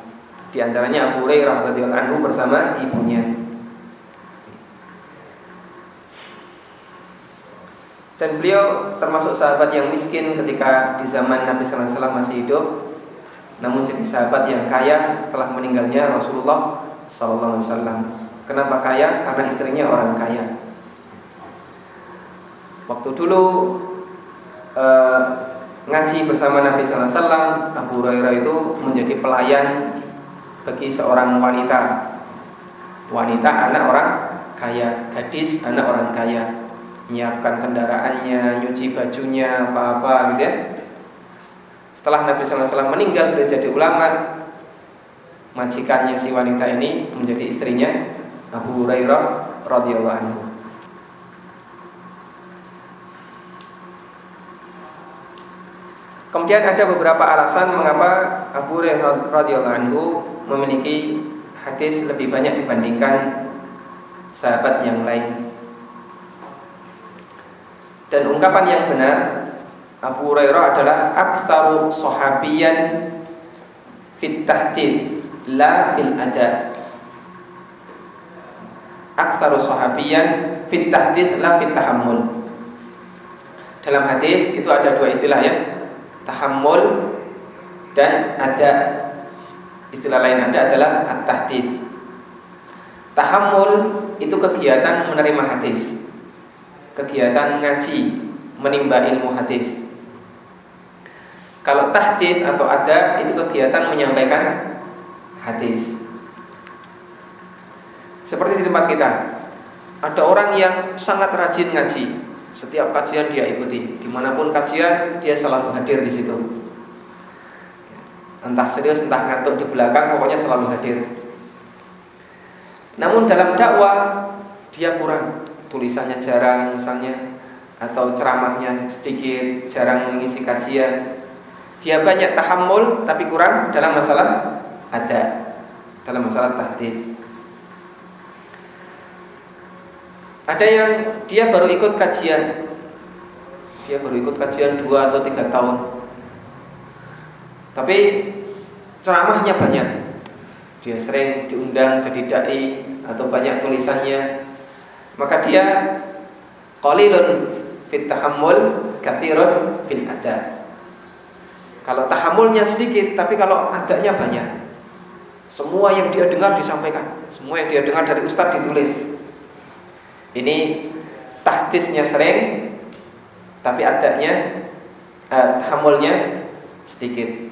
Di antaranya Abu Hurairah radhiyallahu anhu bersama ibunya. Dan beliau termasuk sahabat yang miskin ketika di zaman Nabi Sallallahu Alaihi Wasallam masih hidup, namun jadi sahabat yang kaya setelah meninggalnya Rasulullah Sallallahu Alaihi Wasallam. Kenapa kaya? Karena istrinya orang kaya. Waktu dulu eh, ngaji bersama Nabi Sallallahu Alaihi Wasallam, Abu Hurairah itu menjadi pelayan bagi seorang wanita. Wanita anak orang kaya, gadis anak orang kaya menyiapkan kendaraannya, nyuci bajunya, apa-apa gitu ya. Setelah Nabi SAW meninggal, beliau jadi ulama. Majikannya si wanita ini menjadi istrinya Abu Hurairah radhiyallahu anhu. Kemudian ada beberapa alasan mengapa Abu Hurairah anhu memiliki hadis lebih banyak dibandingkan sahabat yang lain. Dan ungkapan yang benar Abu Hurairah adalah aktsaru sahabiyan fit tahdits la fil ada. Aktsaru sahabiyan fit tahdits la fit tahammul. Dalam hadis itu ada dua istilah ya. Tahammul dan ada istilah lain ada adalah at-tahdits. Tahammul itu kegiatan menerima hadis kegiatan ngaji, menimba ilmu hadis. Kalau tahdis atau ada itu kegiatan menyampaikan hadis. Seperti di tempat kita, ada orang yang sangat rajin ngaji. Setiap kajian dia ikuti, di mana pun kajian dia selalu hadir di situ. Entah serius, entah ngantuk di belakang, pokoknya selalu hadir. Namun dalam dakwah dia kurang tulisannya jarang misalnya atau ceramahnya sedikit, jarang mengisi kajian. Dia banyak tahammul tapi kurang dalam masalah ada dalam masalah tahdid. Ada yang dia baru ikut kajian. Dia baru ikut kajian dua atau tiga tahun. Tapi ceramahnya banyak. Dia sering diundang jadi dai atau banyak tulisannya maka dia qalilun fit tahammul katsirun fil ada. Kalau tahamulnya sedikit, tapi kalau adanya banyak. Semua yang dia dengar disampaikan, semua yang dia dengar dari ustadz ditulis. Ini tahdisnya sering, tapi adanya eh, tahamulnya sedikit.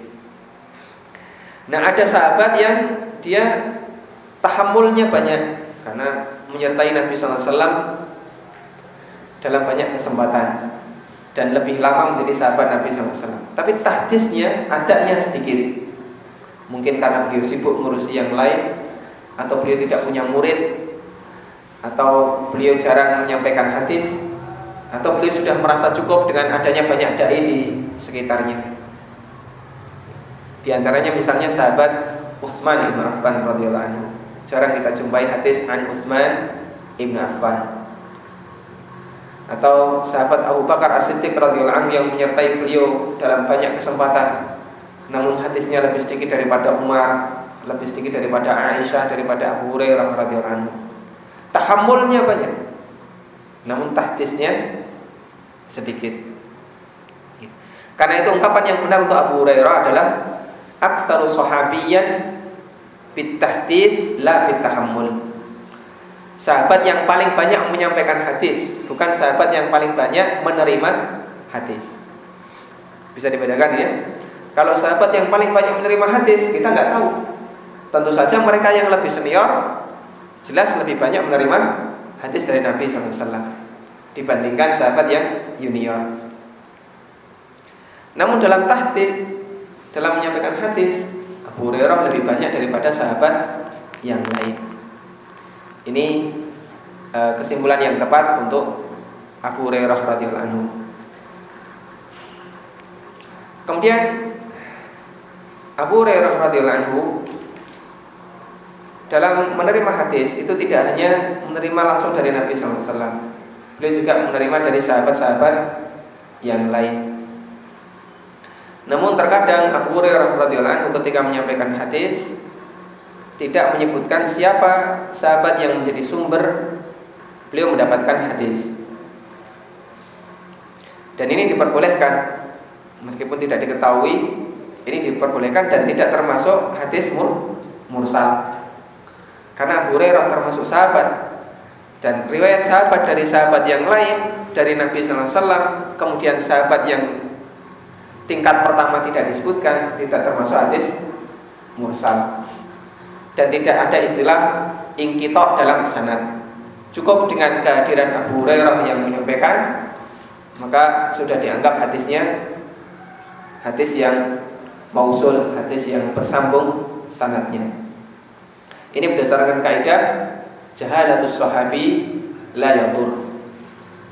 Nah ada sahabat yang dia tahamulnya banyak karena menyertai Nabi SAW dalam banyak kesempatan dan lebih lama menjadi sahabat Nabi SAW. Tapi tahdisnya adanya sedikit. Mungkin karena beliau sibuk ngurusi yang lain atau beliau tidak punya murid atau beliau jarang menyampaikan hadis atau beliau sudah merasa cukup dengan adanya banyak dai di sekitarnya. Di antaranya misalnya sahabat Utsman bin Affan radhiyallahu anhu. Jarang kita jumpai hadis an Utsman bin Affan atau sahabat Abu Bakar As-Siddiq radhiyallahu anhu yang menyertai beliau dalam banyak kesempatan namun hadisnya lebih sedikit daripada Umar, lebih sedikit daripada Aisyah, daripada Abu Hurairah radhiyallahu anhu. Tahammulnya banyak. Namun tahdisnya sedikit. Karena itu ungkapan yang benar untuk Abu Hurairah adalah aktsaru sahabiyyan fit tahdid la fit tahammul. Sahabat yang paling banyak menyampaikan hadis, bukan sahabat yang paling banyak menerima hadis. Bisa dibedakan ya? Kalau sahabat yang paling banyak menerima hadis, kita nggak tahu. Tentu saja mereka yang lebih senior jelas lebih banyak menerima hadis dari Nabi SAW dibandingkan sahabat yang junior. Namun dalam tahdis, dalam menyampaikan hadis, Abu Hurairah lebih banyak daripada sahabat yang lain. Ini e, kesimpulan yang tepat untuk Abu Hurairah radhiyallahu anhu. Kemudian Abu Hurairah radhiyallahu anhu dalam menerima hadis itu tidak hanya menerima langsung dari Nabi SAW. Beliau juga menerima dari sahabat-sahabat yang lain. Namun terkadang Abu Hurairah radhiyallahu ketika menyampaikan hadis tidak menyebutkan siapa sahabat yang menjadi sumber beliau mendapatkan hadis. Dan ini diperbolehkan meskipun tidak diketahui, ini diperbolehkan dan tidak termasuk hadis mur mursal. Karena Abu Hurairah termasuk sahabat dan riwayat sahabat dari sahabat yang lain dari Nabi sallallahu kemudian sahabat yang tingkat pertama tidak disebutkan tidak termasuk hadis mursal dan tidak ada istilah ingkitok dalam sanad. Cukup dengan kehadiran Abu Hurairah yang menyampaikan maka sudah dianggap hadisnya hadis yang mausul, hadis yang bersambung sanadnya. Ini berdasarkan kaidah jahalatus sahabi la yadur.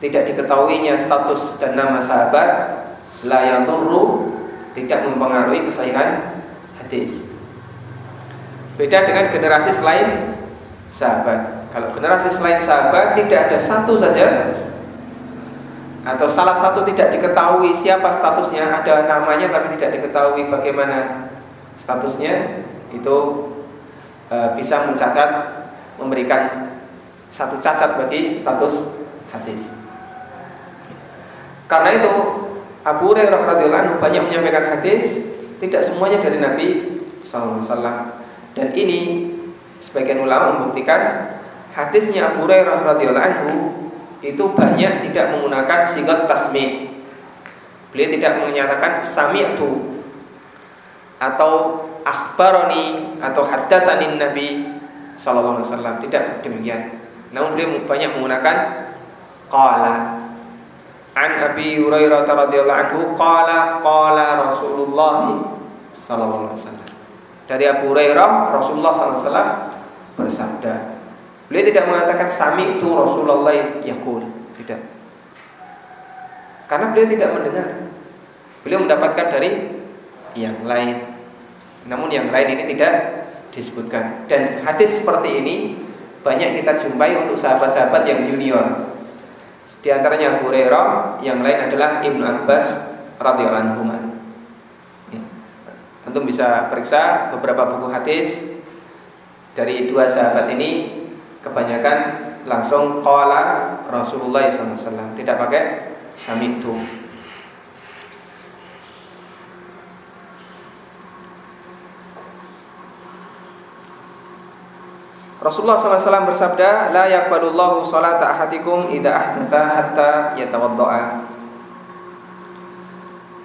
Tidak diketahuinya status dan nama sahabat la yadurru tidak mempengaruhi kesahihan hadis. Beda dengan generasi selain sahabat. Kalau generasi selain sahabat tidak ada satu saja atau salah satu tidak diketahui siapa statusnya, ada namanya tapi tidak diketahui bagaimana statusnya, itu e, bisa mencatat memberikan satu cacat bagi status hadis. Karena itu Abu Hurairah radhiyallahu banyak menyampaikan hadis, tidak semuanya dari Nabi wasallam. Dan ini sebagian ulama membuktikan hadisnya Abu Hurairah radhiyallahu itu banyak tidak menggunakan sigat tasmi. Beliau tidak menyatakan sami'tu atau akhbaroni atau haddatsani Nabi sallallahu alaihi wasallam. Tidak demikian. Namun beliau banyak menggunakan qala an Abi Hurairah radhiyallahu anhu qala qala Rasulullah sallallahu alaihi wasallam. Dari Abu Hurairah Rasulullah SAW bersabda. Beliau tidak mengatakan sami itu Rasulullah yakul, tidak. Karena beliau tidak mendengar. Beliau mendapatkan dari yang lain. Namun yang lain ini tidak disebutkan. Dan hadis seperti ini banyak kita jumpai untuk sahabat-sahabat yang junior. Di antaranya Hurairah, yang lain adalah Ibnu Abbas radhiyallahu anhu. Antum bisa periksa beberapa buku hadis dari dua sahabat ini kebanyakan langsung qala Rasulullah SAW tidak pakai samitu. Rasulullah SAW bersabda, "La yaqbalullahu salata ahadikum idza ahdatha hatta yatawaddaa."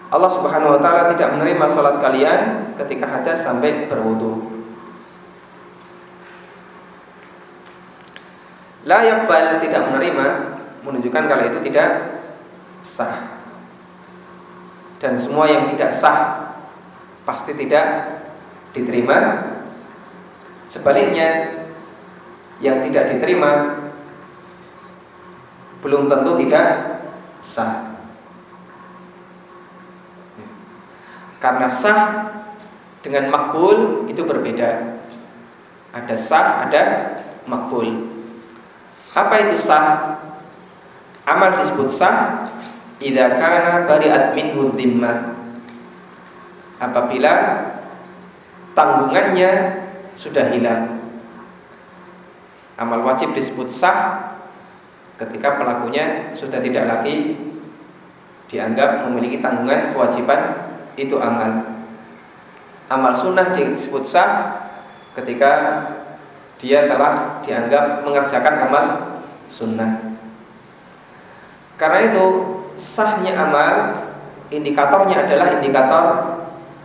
Allah Subhanahu wa taala tidak menerima salat kalian ketika hadas sampai berwudu. La yaqbal tidak menerima menunjukkan kalau itu tidak sah. Dan semua yang tidak sah pasti tidak diterima. Sebaliknya yang tidak diterima belum tentu tidak sah. Karena sah dengan makbul itu berbeda. Ada sah, ada makbul. Apa itu sah? Amal disebut sah idza kana bari'at minhu dhimmah. Apabila tanggungannya sudah hilang. Amal wajib disebut sah ketika pelakunya sudah tidak lagi dianggap memiliki tanggungan kewajiban itu amal. Amal sunnah disebut sah ketika dia telah dianggap mengerjakan amal sunnah. Karena itu sahnya amal indikatornya adalah indikator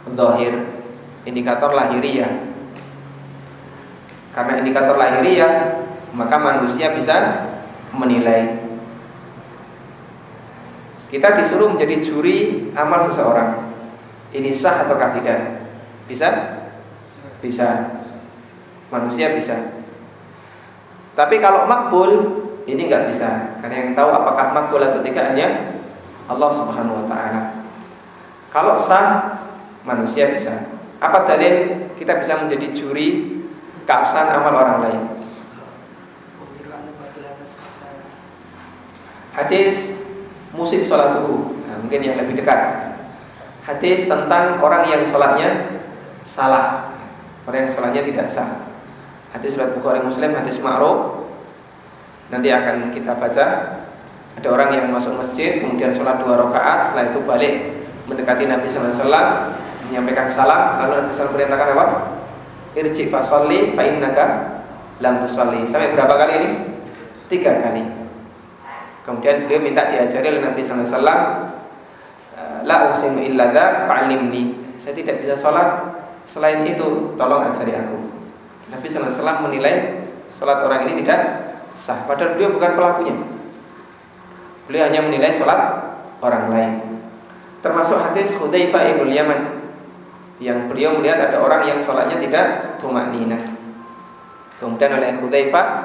zahir, indikator lahiriah. Karena indikator lahiriah maka manusia bisa menilai. Kita disuruh menjadi juri amal seseorang. Ini sah ataukah tidak? Bisa? Bisa manusia bisa. Tapi kalau makbul ini nggak bisa, karena yang tahu apakah makbul atau tidak hanya Allah Subhanahu Wa Taala. Kalau sah manusia bisa. Apa dalil kita bisa menjadi juri keabsahan amal orang lain? Hadis musik sholat dulu, nah, mungkin yang lebih dekat. Hadis tentang orang yang sholatnya salah, orang yang sholatnya tidak sah. Hadis riwayat Bukhari Muslim, hadis ma'ruf. Nanti akan kita baca. Ada orang yang masuk masjid, kemudian sholat dua rakaat, setelah itu balik mendekati Nabi Sallallahu Alaihi Wasallam, menyampaikan salam, lalu Nabi Sallallahu perintahkan apa? Irji fasolli, fa innaka lam tusalli. Sampai berapa kali ini? Tiga kali. Kemudian beliau minta diajari oleh Nabi Sallallahu Alaihi Wasallam, la illa fa'alimni. Saya tidak bisa sholat selain itu, tolong ajari aku. Nabi Sallallahu Alaihi Wasallam menilai sholat orang ini tidak sah. Padahal beliau bukan pelakunya. Beliau hanya menilai sholat orang lain. Termasuk hadis Hudzaifah ibn Yaman yang beliau melihat ada orang yang sholatnya tidak tumak nina. Kemudian oleh Hudzaifah,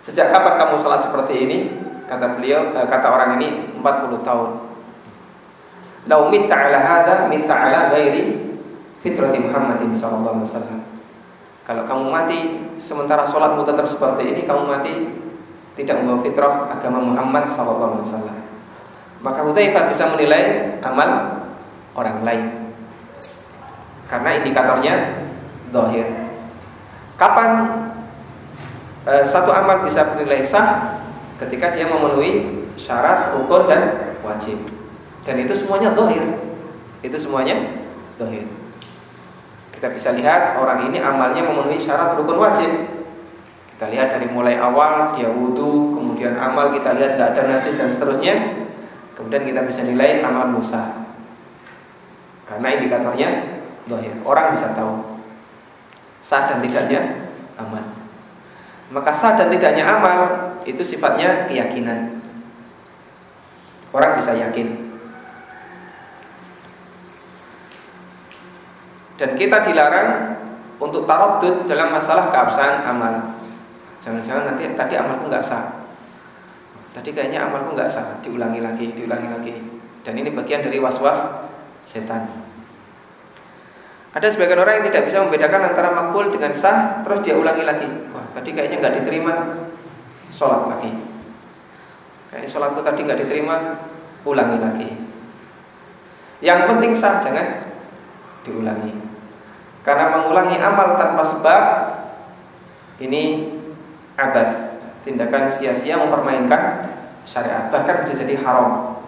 sejak kapan kamu sholat seperti ini? Kata beliau, eh, kata orang ini 40 tahun. Lau minta ala hada, minta ala ghairi fitrati Muhammadin sallallahu alaihi wasallam. Kalau kamu mati sementara sholatmu tetap seperti ini, kamu mati tidak membawa fitrah agama Muhammad sallallahu alaihi wasallam. Maka Hudzaifah bisa menilai amal orang lain. Karena indikatornya dohir. Kapan e, satu amal bisa bernilai sah ketika dia memenuhi syarat, rukun dan wajib. Dan itu semuanya dohir. Itu semuanya dohir. Kita bisa lihat orang ini amalnya memenuhi syarat rukun wajib. Kita lihat dari mulai awal dia wudhu, kemudian amal kita lihat tidak ada najis dan seterusnya. Kemudian kita bisa nilai amal Musa. Karena indikatornya dohir. Orang bisa tahu sah dan tidaknya amal. Maka sah dan tidaknya amal itu sifatnya keyakinan. Orang bisa yakin Dan kita dilarang untuk tarodud dalam masalah keabsahan amal. Jangan-jangan nanti tadi amalku nggak sah. Tadi kayaknya amalku nggak sah, diulangi lagi, diulangi lagi. Dan ini bagian dari was-was setan. Ada sebagian orang yang tidak bisa membedakan antara makbul dengan sah, terus dia ulangi lagi. Tadi kayaknya nggak diterima, sholat lagi. Kayaknya sholatku tadi nggak diterima, ulangi lagi. Yang penting sah, jangan diulangi. Karena mengulangi amal tanpa sebab ini abad, tindakan sia-sia mempermainkan syariat, bahkan bisa jadi haram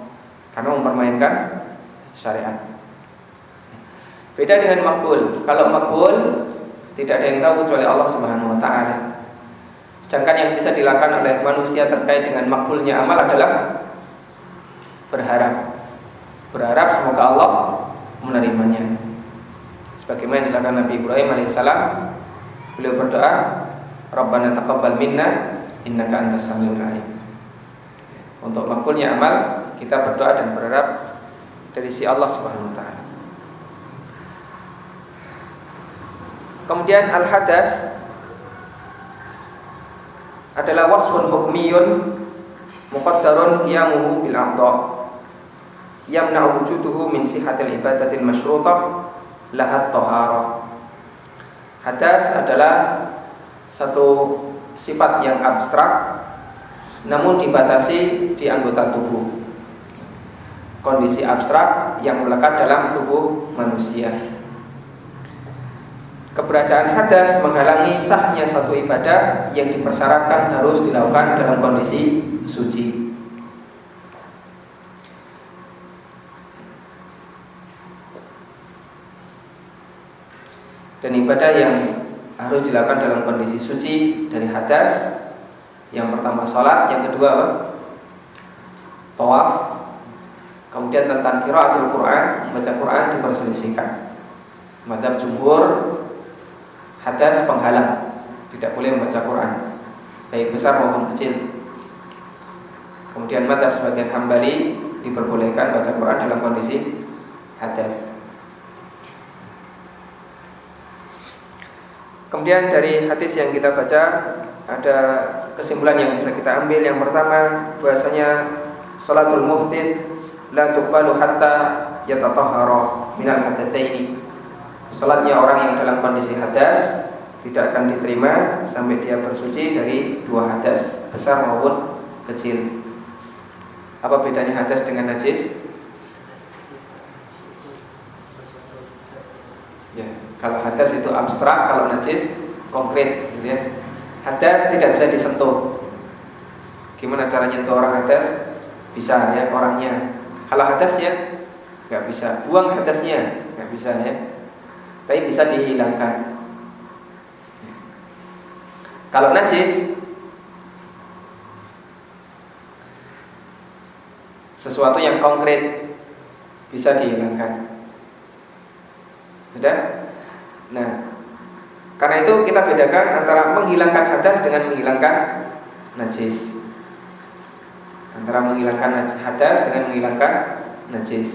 karena mempermainkan syariat. Beda dengan makbul. Kalau makbul Tidak ada yang tahu kecuali Allah Subhanahu wa taala. Sedangkan yang bisa dilakukan oleh manusia terkait dengan makbulnya amal adalah berharap. Berharap semoga Allah menerimanya. Sebagaimana dilakukan Nabi Ibrahim alaihissalam, beliau berdoa, Rabbana taqabbal minna innaka antas samiul alim. Untuk makbulnya amal, kita berdoa dan berharap dari si Allah Subhanahu wa taala. Kemudian al-hadas adalah wasfun hukmiyun muqaddarun qiyamuhu bil a'dha yamna'u wujuduhu min sihhatil ibadatil masyrutah lahat tohara. Hadas adalah satu sifat yang abstrak namun dibatasi di anggota tubuh. Kondisi abstrak yang melekat dalam tubuh manusia. Keberadaan hadas menghalangi sahnya satu ibadah yang dipersyaratkan harus dilakukan dalam kondisi suci. Dan ibadah yang harus dilakukan dalam kondisi suci dari hadas Yang pertama sholat, yang kedua? Tawaf Kemudian tentang kiraatul Quran, membaca Quran diperselisihkan. Madhab jumhur hadas penghalang. Tidak boleh membaca Quran. Baik besar maupun kecil. Kemudian mata sebagian hambali diperbolehkan baca Quran dalam kondisi hadas. Kemudian dari hadis yang kita baca ada kesimpulan yang bisa kita ambil. Yang pertama bahasanya salatul muftid la tuqbalu hatta yatatahhara minal hadatsaini Salatnya orang yang dalam kondisi hadas tidak akan diterima sampai dia bersuci dari dua hadas besar maupun kecil. Apa bedanya hadas dengan najis? Ya, kalau hadas itu abstrak, kalau najis konkret, gitu ya. Hadas tidak bisa disentuh. Gimana cara nyentuh orang hadas? Bisa ya orangnya. Kalau hadasnya nggak bisa. Buang hadasnya nggak bisa ya tapi bisa dihilangkan. Kalau najis sesuatu yang konkret bisa dihilangkan. Sudah? Nah, karena itu kita bedakan antara menghilangkan hadas dengan menghilangkan najis. Antara menghilangkan hadas dengan menghilangkan najis.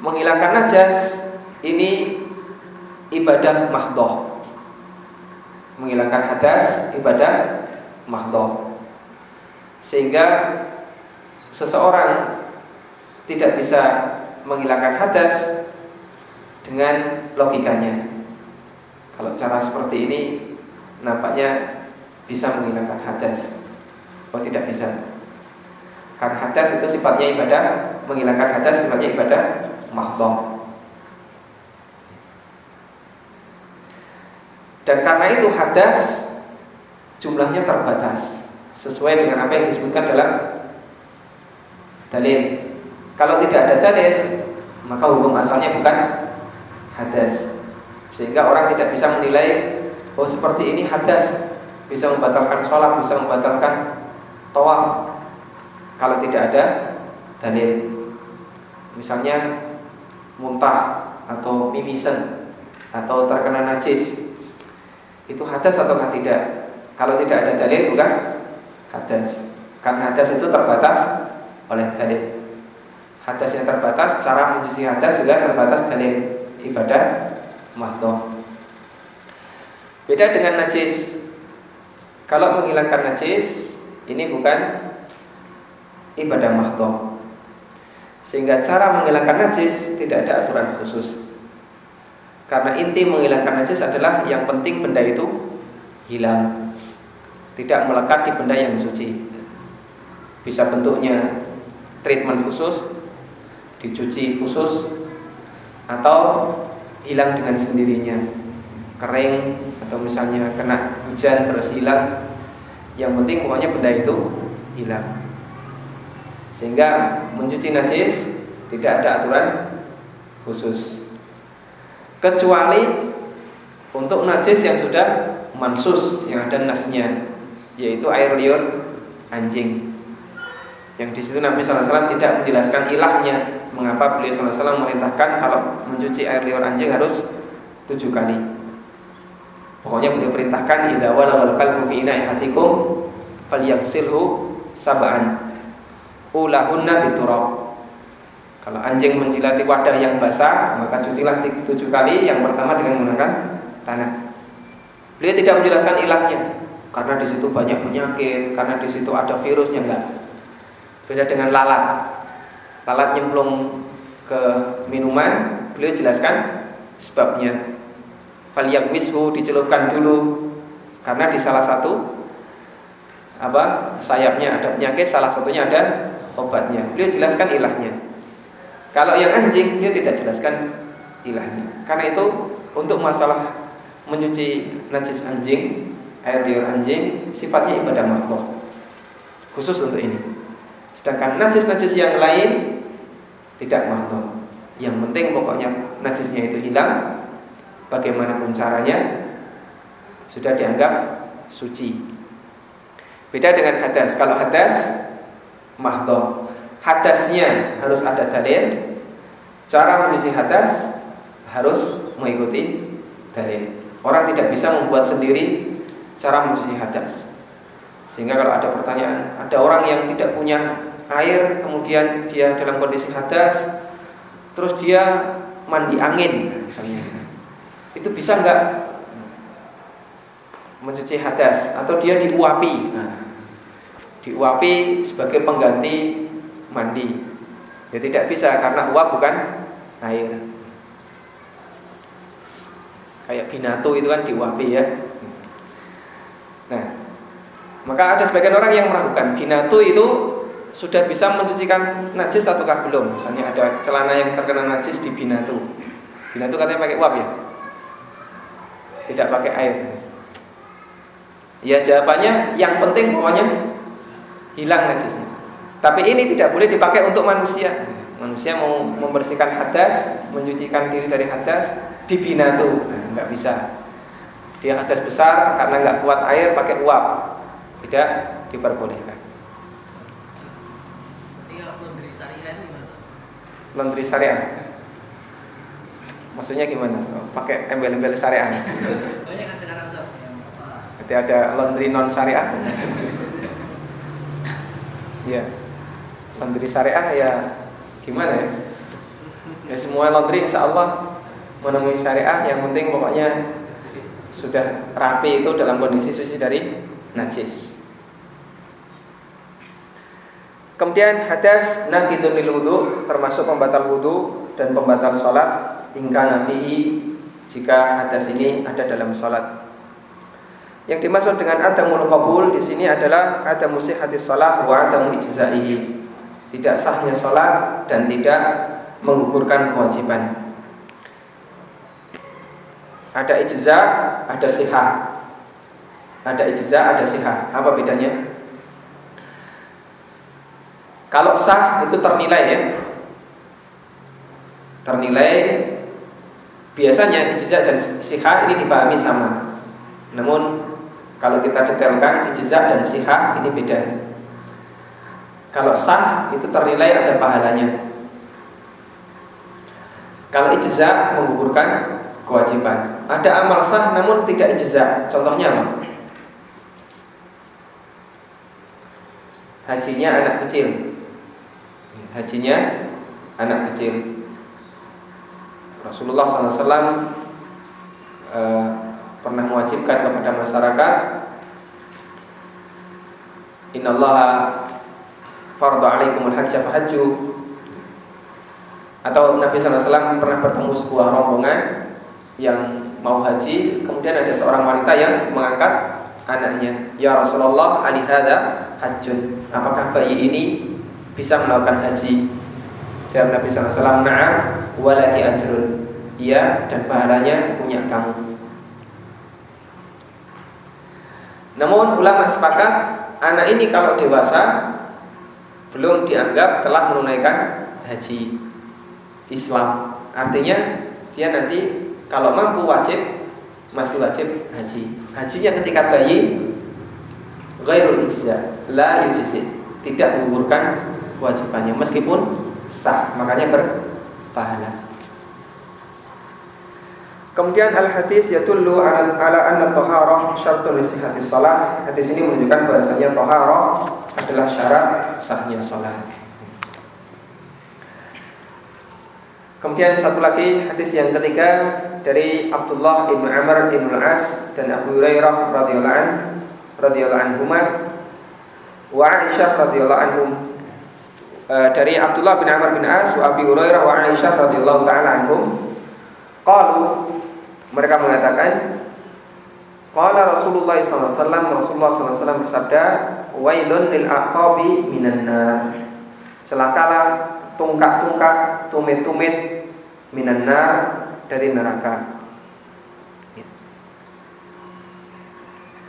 Menghilangkan najis ini ibadah mahdoh Menghilangkan hadas ibadah mahdoh Sehingga seseorang tidak bisa menghilangkan hadas dengan logikanya. Kalau cara seperti ini nampaknya bisa menghilangkan hadas. Oh tidak bisa. Karena hadas itu sifatnya ibadah, menghilangkan hadas sifatnya ibadah mahdoh. Dan karena itu hadas jumlahnya terbatas sesuai dengan apa yang disebutkan dalam dalil. Kalau tidak ada dalil, maka hukum asalnya bukan hadas. Sehingga orang tidak bisa menilai oh seperti ini hadas bisa membatalkan sholat, bisa membatalkan tawaf kalau tidak ada dalil. Misalnya muntah atau mimisan atau terkena najis itu hadas atau tidak? Kalau tidak ada dalil bukan hadas. Karena hadas itu terbatas oleh dalil. Hadas yang terbatas, cara mencuci hadas juga terbatas dalil ibadah mahdoh. Beda dengan najis. Kalau menghilangkan najis, ini bukan ibadah mahdoh. Sehingga cara menghilangkan najis tidak ada aturan khusus. Karena inti menghilangkan najis adalah yang penting benda itu hilang. Tidak melekat di benda yang suci. Bisa bentuknya treatment khusus, dicuci khusus, atau hilang dengan sendirinya. Kering atau misalnya kena hujan terus hilang. Yang penting pokoknya benda itu hilang. Sehingga mencuci najis tidak ada aturan khusus kecuali Untuk najis yang sudah mansus yang ada nasnya yaitu air liur anjing. Yang di situ Nabi SAW tidak menjelaskan ilahnya mengapa beliau SAW merintahkan kalau mencuci air liur anjing harus tujuh kali. Pokoknya beliau perintahkan idza walawal kalbu fi ina'i hatikum falyagsilhu sab'an. Ulahunna biturab. Kalau anjing menjilati wadah yang basah, maka cucilah tujuh kali. Yang pertama dengan menggunakan tanah. Beliau tidak menjelaskan ilahnya, karena di situ banyak penyakit, karena di situ ada virusnya enggak. Beda dengan lalat. Lalat nyemplung ke minuman, beliau jelaskan sebabnya. mishu dicelupkan dulu karena di salah satu apa sayapnya ada penyakit, salah satunya ada obatnya. Beliau jelaskan ilahnya. Kalau yang anjing dia tidak jelaskan ilahnya. Karena itu untuk masalah mencuci najis anjing, air liur anjing sifatnya ibadah makhluk. Khusus untuk ini. Sedangkan najis-najis yang lain tidak makhluk. Yang penting pokoknya najisnya itu hilang bagaimanapun caranya sudah dianggap suci. Beda dengan hadas. Kalau hadas mahdoh hadasnya harus ada dalil. Cara mencuci hadas harus mengikuti dalil. Orang tidak bisa membuat sendiri cara mencuci hadas. Sehingga kalau ada pertanyaan, ada orang yang tidak punya air, kemudian dia dalam kondisi hadas, terus dia mandi angin, misalnya, itu bisa nggak mencuci hadas? Atau dia diuapi? Nah, diuapi sebagai pengganti mandi. Ya tidak bisa karena uap bukan air. Kayak binatu itu kan diuapi ya. Nah, maka ada sebagian orang yang meragukan binatu itu sudah bisa mencucikan najis ataukah belum? Misalnya ada celana yang terkena najis di binatu. Binatu katanya pakai uap ya? Tidak pakai air. Ya jawabannya yang penting pokoknya hilang najisnya. Tapi ini tidak boleh dipakai untuk manusia. Manusia mau membersihkan hadas, mencucikan diri dari hadas di binatu, nah, nggak bisa. Dia hadas besar karena nggak kuat air pakai uap, tidak diperbolehkan. Laundry syariah. Maksudnya gimana? Oh, pakai embel-embel syariah. Banyak kan sekarang tuh. Berarti ada laundry non syariah. Iya laundry syariah ya gimana ya? Ya semua laundry insya Allah menemui syariah yang penting pokoknya sudah rapi itu dalam kondisi suci dari najis. Kemudian hadas nakidun lil wudu termasuk pembatal wudu dan pembatal sholat hingga nabihi jika hadas ini ada dalam sholat. Yang dimaksud dengan adamul qabul di sini adalah adamu hadis sholat wa adamu ijzaihi tidak sahnya sholat dan tidak menggugurkan kewajiban. Ada ijza, ada sihah. Ada ijza, ada sihah. Apa bedanya? Kalau sah itu ternilai ya. Ternilai biasanya ijza dan sihah ini dipahami sama. Namun kalau kita detailkan ijza dan sihah ini beda. Kalau sah itu ternilai ada pahalanya. Kalau ijza menggugurkan kewajiban. Ada amal sah namun tidak ijza. Contohnya apa? Hajinya anak kecil. Hajinya anak kecil. Rasulullah SAW eh, pernah mewajibkan kepada masyarakat Innallaha fardu alaikumul hajja fahajju atau Nabi SAW pernah bertemu sebuah rombongan yang mau haji kemudian ada seorang wanita yang mengangkat anaknya. Ya Rasulullah alihada hajjun. Apakah bayi ini bisa melakukan haji? Jawab Nabi SAW na'am walaki ajrun. Iya dan pahalanya punya kamu. Namun ulama sepakat anak ini kalau dewasa belum dianggap telah menunaikan haji Islam. Artinya dia nanti kalau mampu wajib masih wajib haji. Hajinya ketika bayi ghairul ijza, la yujzi, tidak menggugurkan kewajibannya meskipun sah, makanya berpahala. Kemudian al hadis yatullu ala, anna taharah syartun sihhati shalah. Hadis ini menunjukkan bahasanya taharah adalah syarat sahnya salat. Kemudian satu lagi hadis yang ketiga dari Abdullah bin Amr bin Al-As dan Abu Hurairah radhiyallahu an radhiyallahu wa Aisyah radhiyallahu anhum uh, dari Abdullah bin Amr bin As wa Abi Hurairah wa Aisyah radhiyallahu taala anhum qalu mereka mengatakan Qala Rasulullah SAW Rasulullah SAW bersabda Wailun lil aqabi minan nar. Celakalah tungkak-tungkak Tumit-tumit Minan nar Dari neraka. Ya.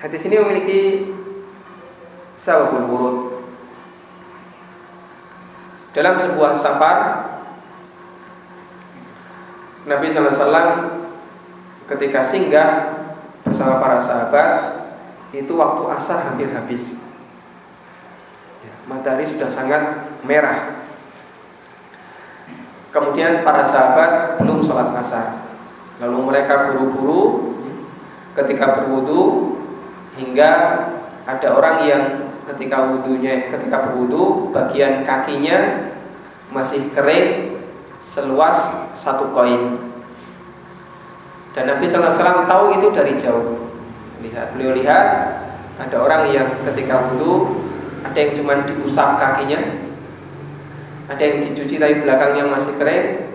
Hadis ini memiliki Sababul wurud. Dalam sebuah safar Nabi SAW ketika singgah bersama para sahabat itu waktu asar hampir habis. Ya, matahari sudah sangat merah. Kemudian para sahabat belum sholat asar. Lalu mereka buru-buru ketika berwudu hingga ada orang yang ketika wudhunya ketika berwudu bagian kakinya masih kering seluas satu koin dan Nabi SAW tahu itu dari jauh. Lihat, beliau lihat ada orang yang ketika wudhu ada yang cuma diusap kakinya, ada yang dicuci tapi belakangnya masih kering.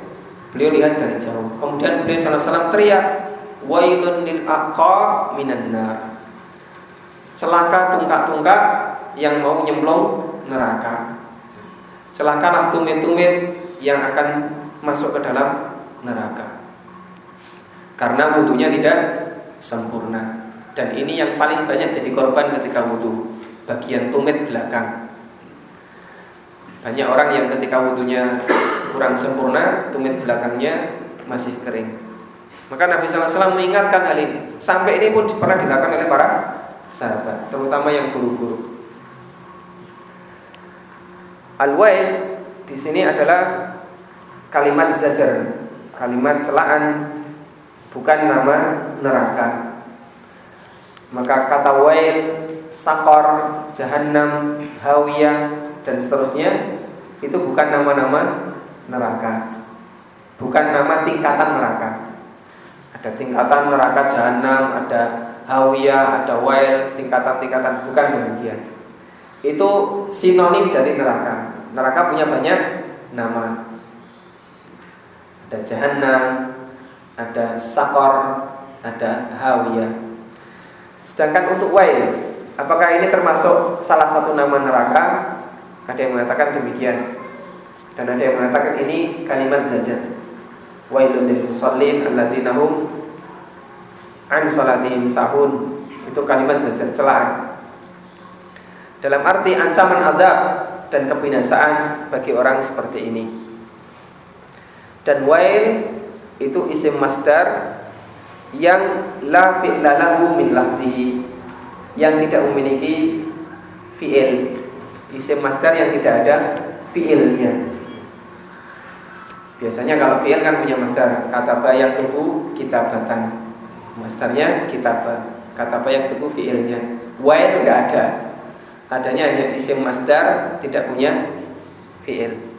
Beliau lihat dari jauh. Kemudian beliau SAW teriak, Wailun lil aqqa minan. Celaka tungkak-tungkak yang mau nyemplung neraka. Celakalah tumit-tumit yang akan masuk ke dalam neraka karena wudhunya tidak sempurna. Dan ini yang paling banyak jadi korban ketika wudhu bagian tumit belakang. Banyak orang yang ketika wudhunya kurang sempurna, tumit belakangnya masih kering. Maka Nabi SAW mengingatkan hal ini. Sampai ini pun pernah dilakukan oleh para sahabat, terutama yang guru-guru. Al-wail di sini adalah kalimat zajar, kalimat celaan bukan nama neraka. Maka kata wail, sakor, jahannam, hawiyah dan seterusnya itu bukan nama-nama neraka. Bukan nama tingkatan neraka. Ada tingkatan neraka jahanam, ada hawiyah, ada wail, tingkatan-tingkatan bukan demikian. Itu sinonim dari neraka. Neraka punya banyak nama. Ada jahanam, ada sakor, ada hawiyah. Sedangkan untuk wail, apakah ini termasuk salah satu nama neraka? Ada yang mengatakan demikian. Dan ada yang mengatakan ini kalimat zajat. Wailun lil musallin alladzina hum an salatihim sahun. Itu kalimat zajat celaan. Dalam arti ancaman azab dan kebinasaan bagi orang seperti ini. Dan wail itu isim masdar yang la fi'la lahu min yang tidak memiliki fi'il. Isim masdar yang tidak ada fi'ilnya. Biasanya kalau fi'il kan punya masdar. Kata bayak tubuh kitabatan masdarnya kitab kata bayak tubuh fi'ilnya. Wail enggak ada. Adanya hanya isim masdar tidak punya fi'il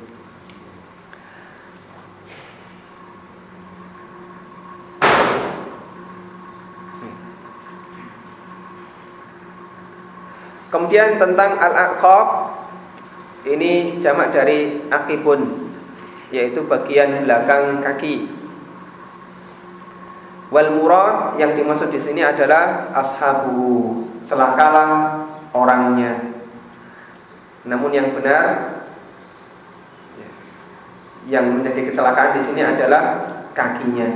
Kemudian tentang al-aqab ini jamak dari akibun yaitu bagian belakang kaki. Wal murad yang dimaksud di sini adalah ashabu, celakalah orangnya. Namun yang benar yang menjadi kecelakaan di sini adalah kakinya.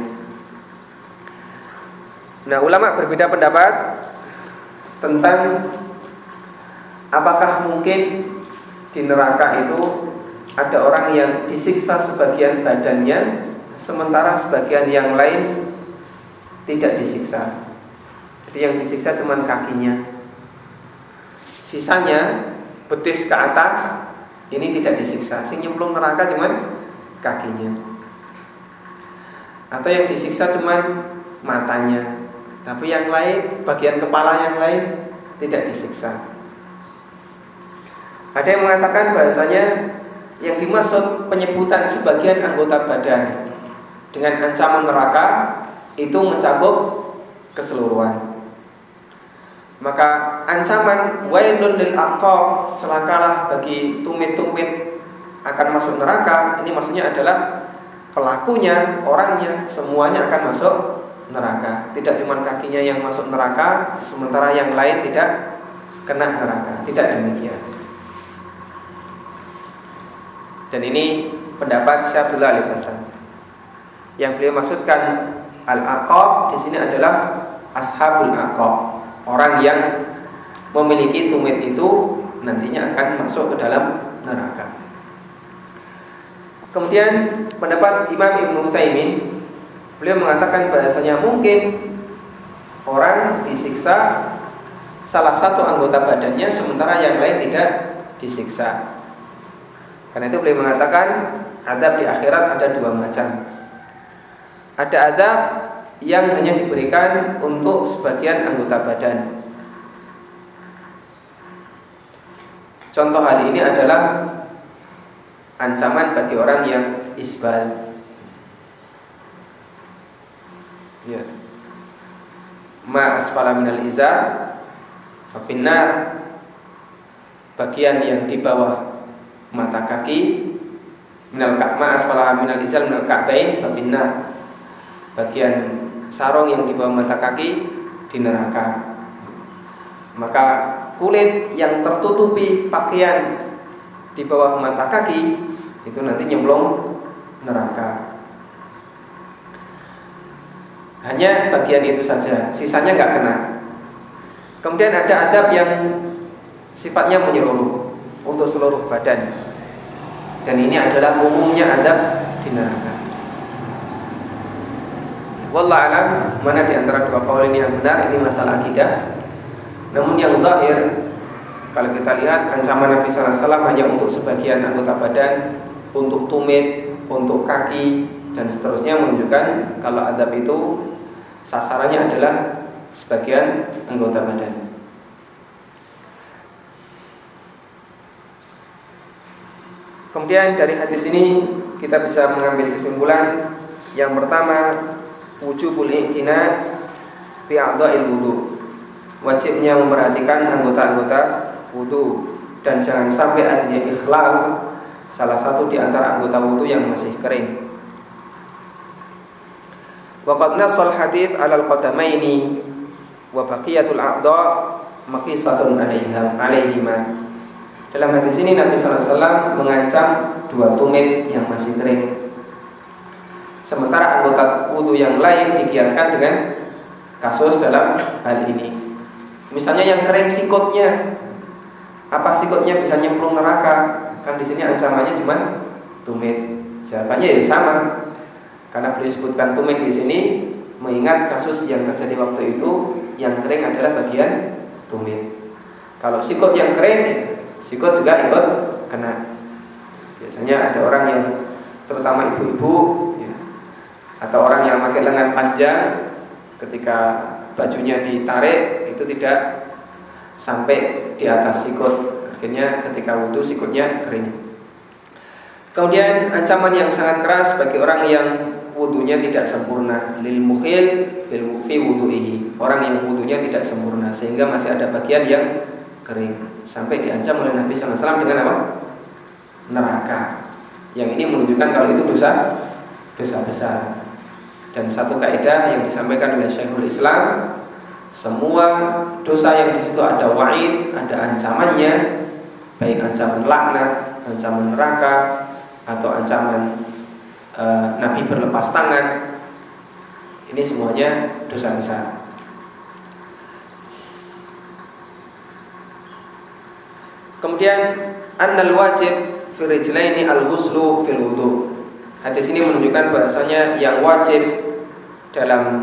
Nah, ulama berbeda pendapat tentang Apakah mungkin di neraka itu ada orang yang disiksa sebagian badannya sementara sebagian yang lain tidak disiksa? Jadi yang disiksa cuma kakinya. Sisanya betis ke atas ini tidak disiksa. Sing nyemplung neraka cuma kakinya. Atau yang disiksa cuma matanya. Tapi yang lain, bagian kepala yang lain tidak disiksa. Ada yang mengatakan bahasanya yang dimaksud penyebutan sebagian anggota badan dengan ancaman neraka itu mencakup keseluruhan. Maka ancaman wailun lil aqab, celakalah bagi tumit-tumit akan masuk neraka, ini maksudnya adalah pelakunya, orangnya semuanya akan masuk neraka. Tidak cuma kakinya yang masuk neraka, sementara yang lain tidak kena neraka. Tidak demikian. Dan ini pendapat Syabdullah al Yang beliau maksudkan al-aqab di sini adalah ashabul aqab, orang yang memiliki tumit itu nantinya akan masuk ke dalam neraka. Kemudian pendapat Imam Ibnu Taimin beliau mengatakan bahasanya mungkin orang disiksa salah satu anggota badannya sementara yang lain tidak disiksa. Karena itu beliau mengatakan adab di akhirat ada dua macam. Ada adab yang hanya diberikan untuk sebagian anggota badan. Contoh hal ini adalah ancaman bagi orang yang isbal. Ya. Ma asfala minal izar Bagian yang di bawah mata kaki minal ka'ma asfala minal izal minal ka'bain babinna. Bagian sarung yang di bawah mata kaki di neraka. Maka kulit yang tertutupi pakaian di bawah mata kaki itu nanti nyemplung neraka. Hanya bagian itu saja sisanya nggak kena. Kemudian ada adab yang sifatnya menyeluruh untuk seluruh badan. Dan ini adalah umumnya adab di neraka. Wallah alam mana di antara dua kaul ini yang benar ini masalah akidah. Namun yang zahir kalau kita lihat ancaman Nabi SAW hanya untuk sebagian anggota badan, untuk tumit, untuk kaki dan seterusnya menunjukkan kalau adab itu sasarannya adalah sebagian anggota badan. Kemudian dari hadis ini kita bisa mengambil kesimpulan yang pertama wujubul i'tina fi a'dha'il wudu. Wajibnya memperhatikan anggota-anggota wudu dan jangan sampai adanya ikhlal salah satu di antara anggota wudu yang masih kering. Waqad nasal hadis 'alal qadamaini wa baqiyatul a'dha' maqisatun 'alaihima. Dalam hadis ini Nabi SAW mengancam dua tumit yang masih kering. Sementara anggota wudhu yang lain dikiaskan dengan kasus dalam hal ini. Misalnya yang kering sikutnya, apa sikutnya bisa nyemplung neraka? Kan di sini ancamannya cuma tumit. Jawabannya ya sama. Karena beliau sebutkan tumit di sini mengingat kasus yang terjadi waktu itu yang kering adalah bagian tumit. Kalau sikut yang kering sikut juga ikut kena. Biasanya ada orang yang terutama ibu-ibu ya, atau orang yang pakai lengan panjang ketika bajunya ditarik itu tidak sampai di atas sikut. Akhirnya ketika wudhu sikutnya kering. Kemudian ancaman yang sangat keras bagi orang yang wudhunya tidak sempurna lil mukhil bil fi wudhuihi. Orang yang wudhunya tidak sempurna sehingga masih ada bagian yang kering sampai diancam oleh Nabi SAW dengan apa? Neraka. Yang ini menunjukkan kalau itu dosa dosa besar. Dan satu kaidah yang disampaikan oleh Syekhul Islam, semua dosa yang di situ ada wa'id, ada ancamannya, baik ancaman laknat, ancaman neraka, atau ancaman e, Nabi berlepas tangan, ini semuanya dosa besar. Kemudian annal wajib fi rijlaini al-ghuslu fil wudu. Hadis ini menunjukkan bahasanya yang wajib dalam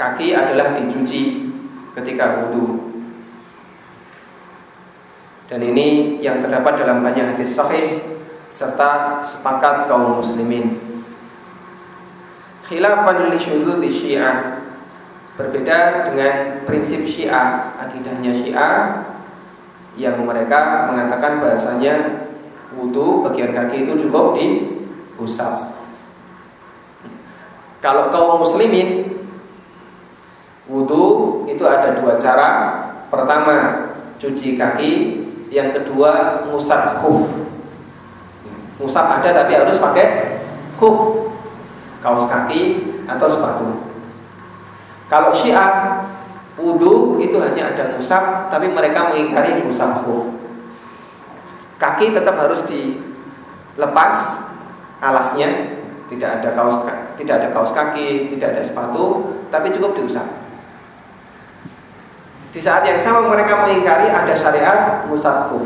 kaki adalah dicuci ketika wudhu. Dan ini yang terdapat dalam banyak hadis sahih serta sepakat kaum muslimin. Khilafan li syuzudi Syiah berbeda dengan prinsip Syiah, akidahnya Syiah yang mereka mengatakan bahasanya wudhu bagian kaki itu cukup diusap. Kalau kaum muslimin wudhu itu ada dua cara. Pertama cuci kaki, yang kedua ngusap khuf. Ngusap ada tapi harus pakai khuf, kaos kaki atau sepatu. Kalau Syiah wudhu itu hanya ada ngusap, tapi mereka mengingkari ngusap khuf. Kaki tetap harus dilepas alasnya, tidak ada kaos tidak ada kaos kaki, tidak ada sepatu, tapi cukup diusap. Di saat yang sama mereka mengingkari ada syariat ngusap khuf.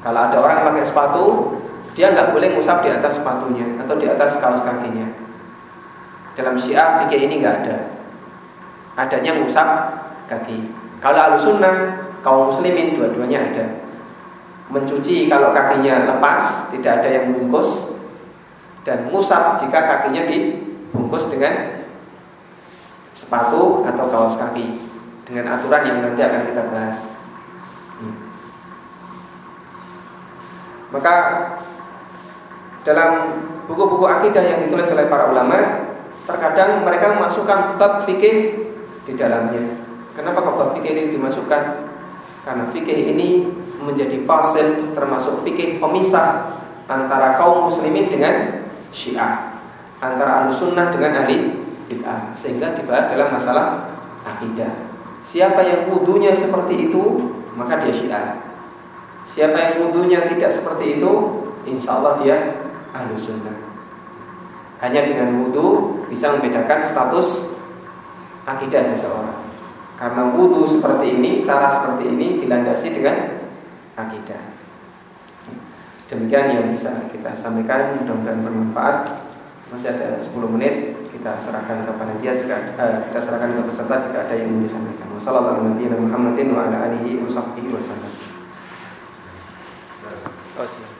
Kalau ada orang yang pakai sepatu, dia nggak boleh ngusap di atas sepatunya atau di atas kaos kakinya. Dalam Syiah fikih ini nggak ada. Adanya ngusap kaki. Kalau al-sunnah kaum muslimin dua-duanya ada mencuci kalau kakinya lepas, tidak ada yang bungkus dan musab jika kakinya dibungkus dengan sepatu atau kaos kaki dengan aturan yang nanti akan kita bahas. Maka dalam buku-buku akidah yang ditulis oleh para ulama, terkadang mereka memasukkan bab fikih di dalamnya. Kenapa bab fikih ini dimasukkan? Karena fikih ini menjadi fasil termasuk fikih pemisah antara kaum muslimin dengan syiah Antara ahlu sunnah dengan ahli bid'ah Sehingga dibahas dalam masalah akidah Siapa yang wudhunya seperti itu Maka dia syiah Siapa yang wudhunya tidak seperti itu Insya Allah dia ahlu sunnah Hanya dengan wudhu Bisa membedakan status Akidah seseorang karena wudhu seperti ini, cara seperti ini dilandasi dengan akidah. Demikian yang bisa kita sampaikan, mudah-mudahan bermanfaat. Masih ada 10 menit, kita serahkan ke panitia jika eh, kita serahkan ke peserta jika ada yang ingin disampaikan. Wassalamualaikum warahmatullahi wabarakatuh.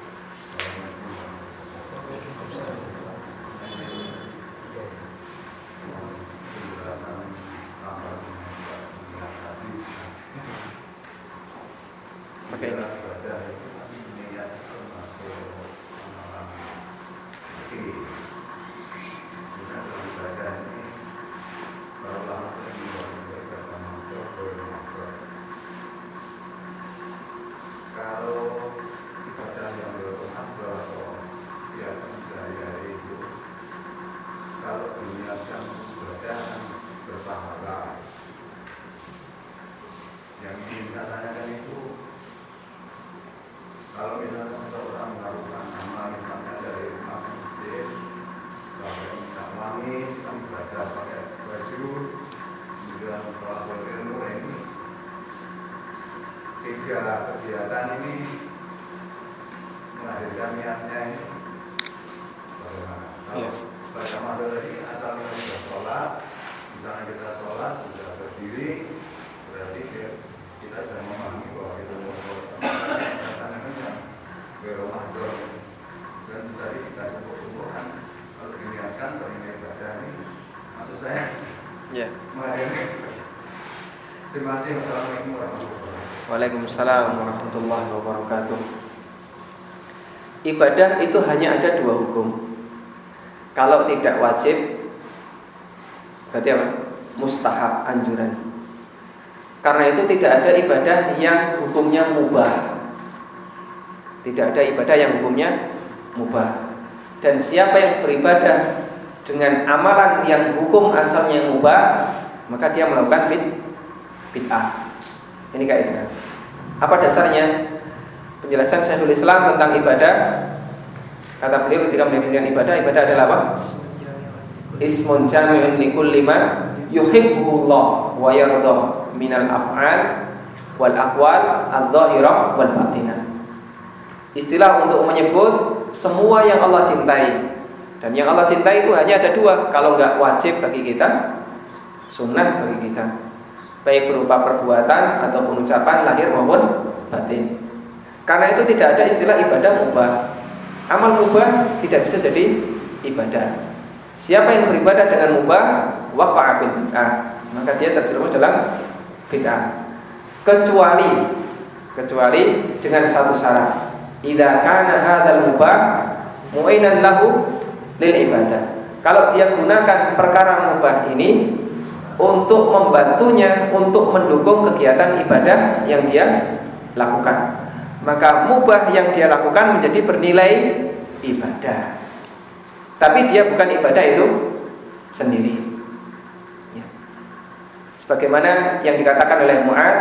Oh, Waalaikumsalam warahmatullahi wabarakatuh. Ibadah itu hanya ada dua hukum. Kalau tidak wajib, berarti apa? Mustahab anjuran. Karena itu tidak ada ibadah yang hukumnya mubah. Tidak ada ibadah yang hukumnya mubah. Dan siapa yang beribadah dengan amalan yang hukum asalnya mubah, maka dia melakukan bid'ah. Ini kaidah. Apa dasarnya? Penjelasan Syekhul Islam tentang ibadah Kata beliau ketika mendefinisikan ibadah Ibadah adalah apa? Ismun jami'un likul lima Yuhibbullah wa yardah Minal af'al Wal aqwal Al-zahirah wal batinah Istilah untuk menyebut Semua yang Allah cintai Dan yang Allah cintai itu hanya ada dua Kalau nggak wajib bagi kita Sunnah bagi kita baik berupa perbuatan ataupun ucapan lahir maupun batin. Karena itu tidak ada istilah ibadah mubah. Amal mubah tidak bisa jadi ibadah. Siapa yang beribadah dengan mubah waqa'a bid'ah, maka dia terjerumus dalam bid'ah. Kecuali kecuali dengan satu syarat. Idza kana hadzal mubah mu'inan lahu lil ibadah. Kalau dia gunakan perkara mubah ini untuk membantunya untuk mendukung kegiatan ibadah yang dia lakukan. Maka mubah yang dia lakukan menjadi bernilai ibadah. Tapi dia bukan ibadah itu sendiri. Ya. Sebagaimana yang dikatakan oleh Mu'ad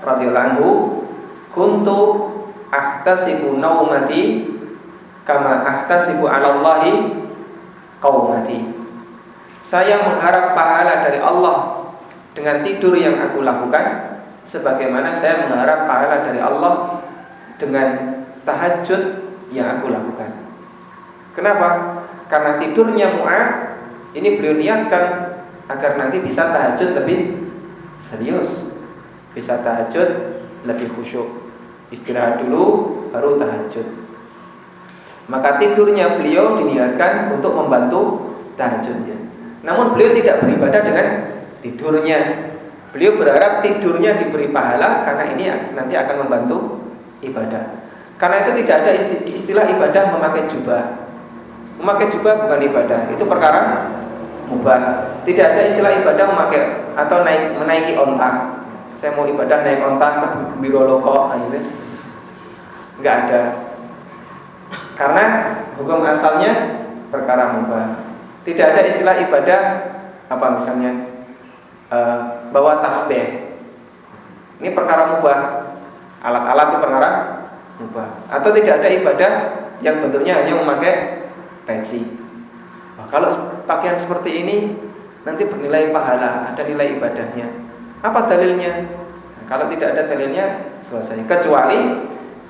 radhiyallahu anhu, "Kuntu ahtasibu naumati kama ahtasibu 'ala Allahi qaumati." Saya mengharap pahala dari Allah dengan tidur yang aku lakukan sebagaimana saya mengharap pahala dari Allah dengan tahajud yang aku lakukan. Kenapa? Karena tidurnya Mu'ad ini beliau niatkan agar nanti bisa tahajud lebih serius. Bisa tahajud lebih khusyuk. Istirahat dulu baru tahajud. Maka tidurnya beliau diniatkan untuk membantu tahajudnya. Namun beliau tidak beribadah dengan tidurnya. Beliau berharap tidurnya diberi pahala karena ini nanti akan membantu ibadah. Karena itu tidak ada istilah ibadah memakai jubah. Memakai jubah bukan ibadah, itu perkara mubah. Tidak ada istilah ibadah memakai atau naik menaiki onta. Saya mau ibadah naik onta ke biroloko, gitu. Enggak ada. Karena hukum asalnya perkara mubah. Tidak ada istilah ibadah apa misalnya uh, bawa tasbih. Ini perkara mubah. Alat-alat itu perkara mubah. Atau tidak ada ibadah yang bentuknya hanya memakai peci. Nah, kalau pakaian seperti ini nanti bernilai pahala, ada nilai ibadahnya. Apa dalilnya? Nah, kalau tidak ada dalilnya selesai. Kecuali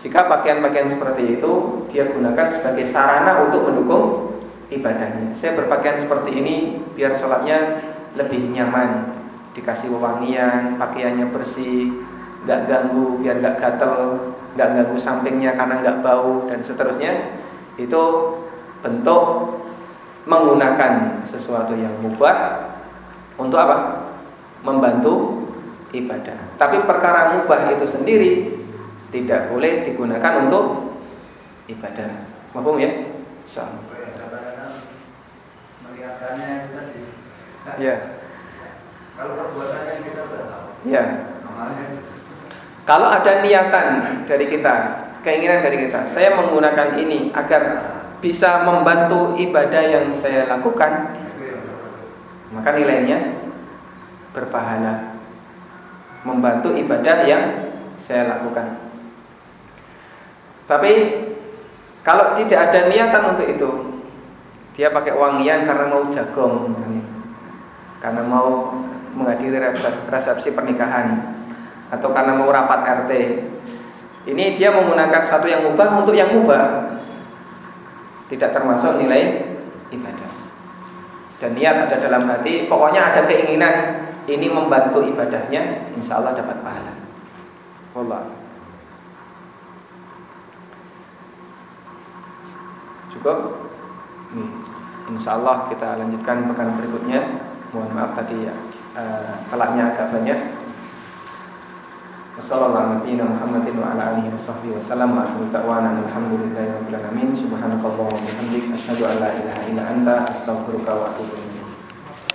jika pakaian-pakaian seperti itu dia gunakan sebagai sarana untuk mendukung ibadahnya. Saya berpakaian seperti ini biar sholatnya lebih nyaman, dikasih wewangian, pakaiannya bersih, nggak ganggu, biar nggak gatel, nggak ganggu sampingnya karena nggak bau dan seterusnya. Itu bentuk menggunakan sesuatu yang mubah untuk apa? Membantu ibadah. Tapi perkara mubah itu sendiri tidak boleh digunakan untuk ibadah. Mahfum ya? Insyaallah. Ya. Kalau perbuatannya kita sudah tahu. Ya. Kalau ada niatan dari kita, keinginan dari kita, saya menggunakan ini agar bisa membantu ibadah yang saya lakukan, maka nilainya berpahala. Membantu ibadah yang saya lakukan. Tapi kalau tidak ada niatan untuk itu, dia pakai wangian karena mau jagong, karena mau menghadiri resepsi pernikahan atau karena mau rapat RT. Ini dia menggunakan satu yang mubah untuk yang mubah. Tidak termasuk nilai ibadah. Dan niat ada dalam hati, pokoknya ada keinginan ini membantu ibadahnya, insya Allah dapat pahala. Wallah. Cukup? Nih, insya Allah kita lanjutkan pekan berikutnya. Mohon maaf tadi ya uh, agak banyak. Wassalamualaikum warahmatullahi wabarakatuh.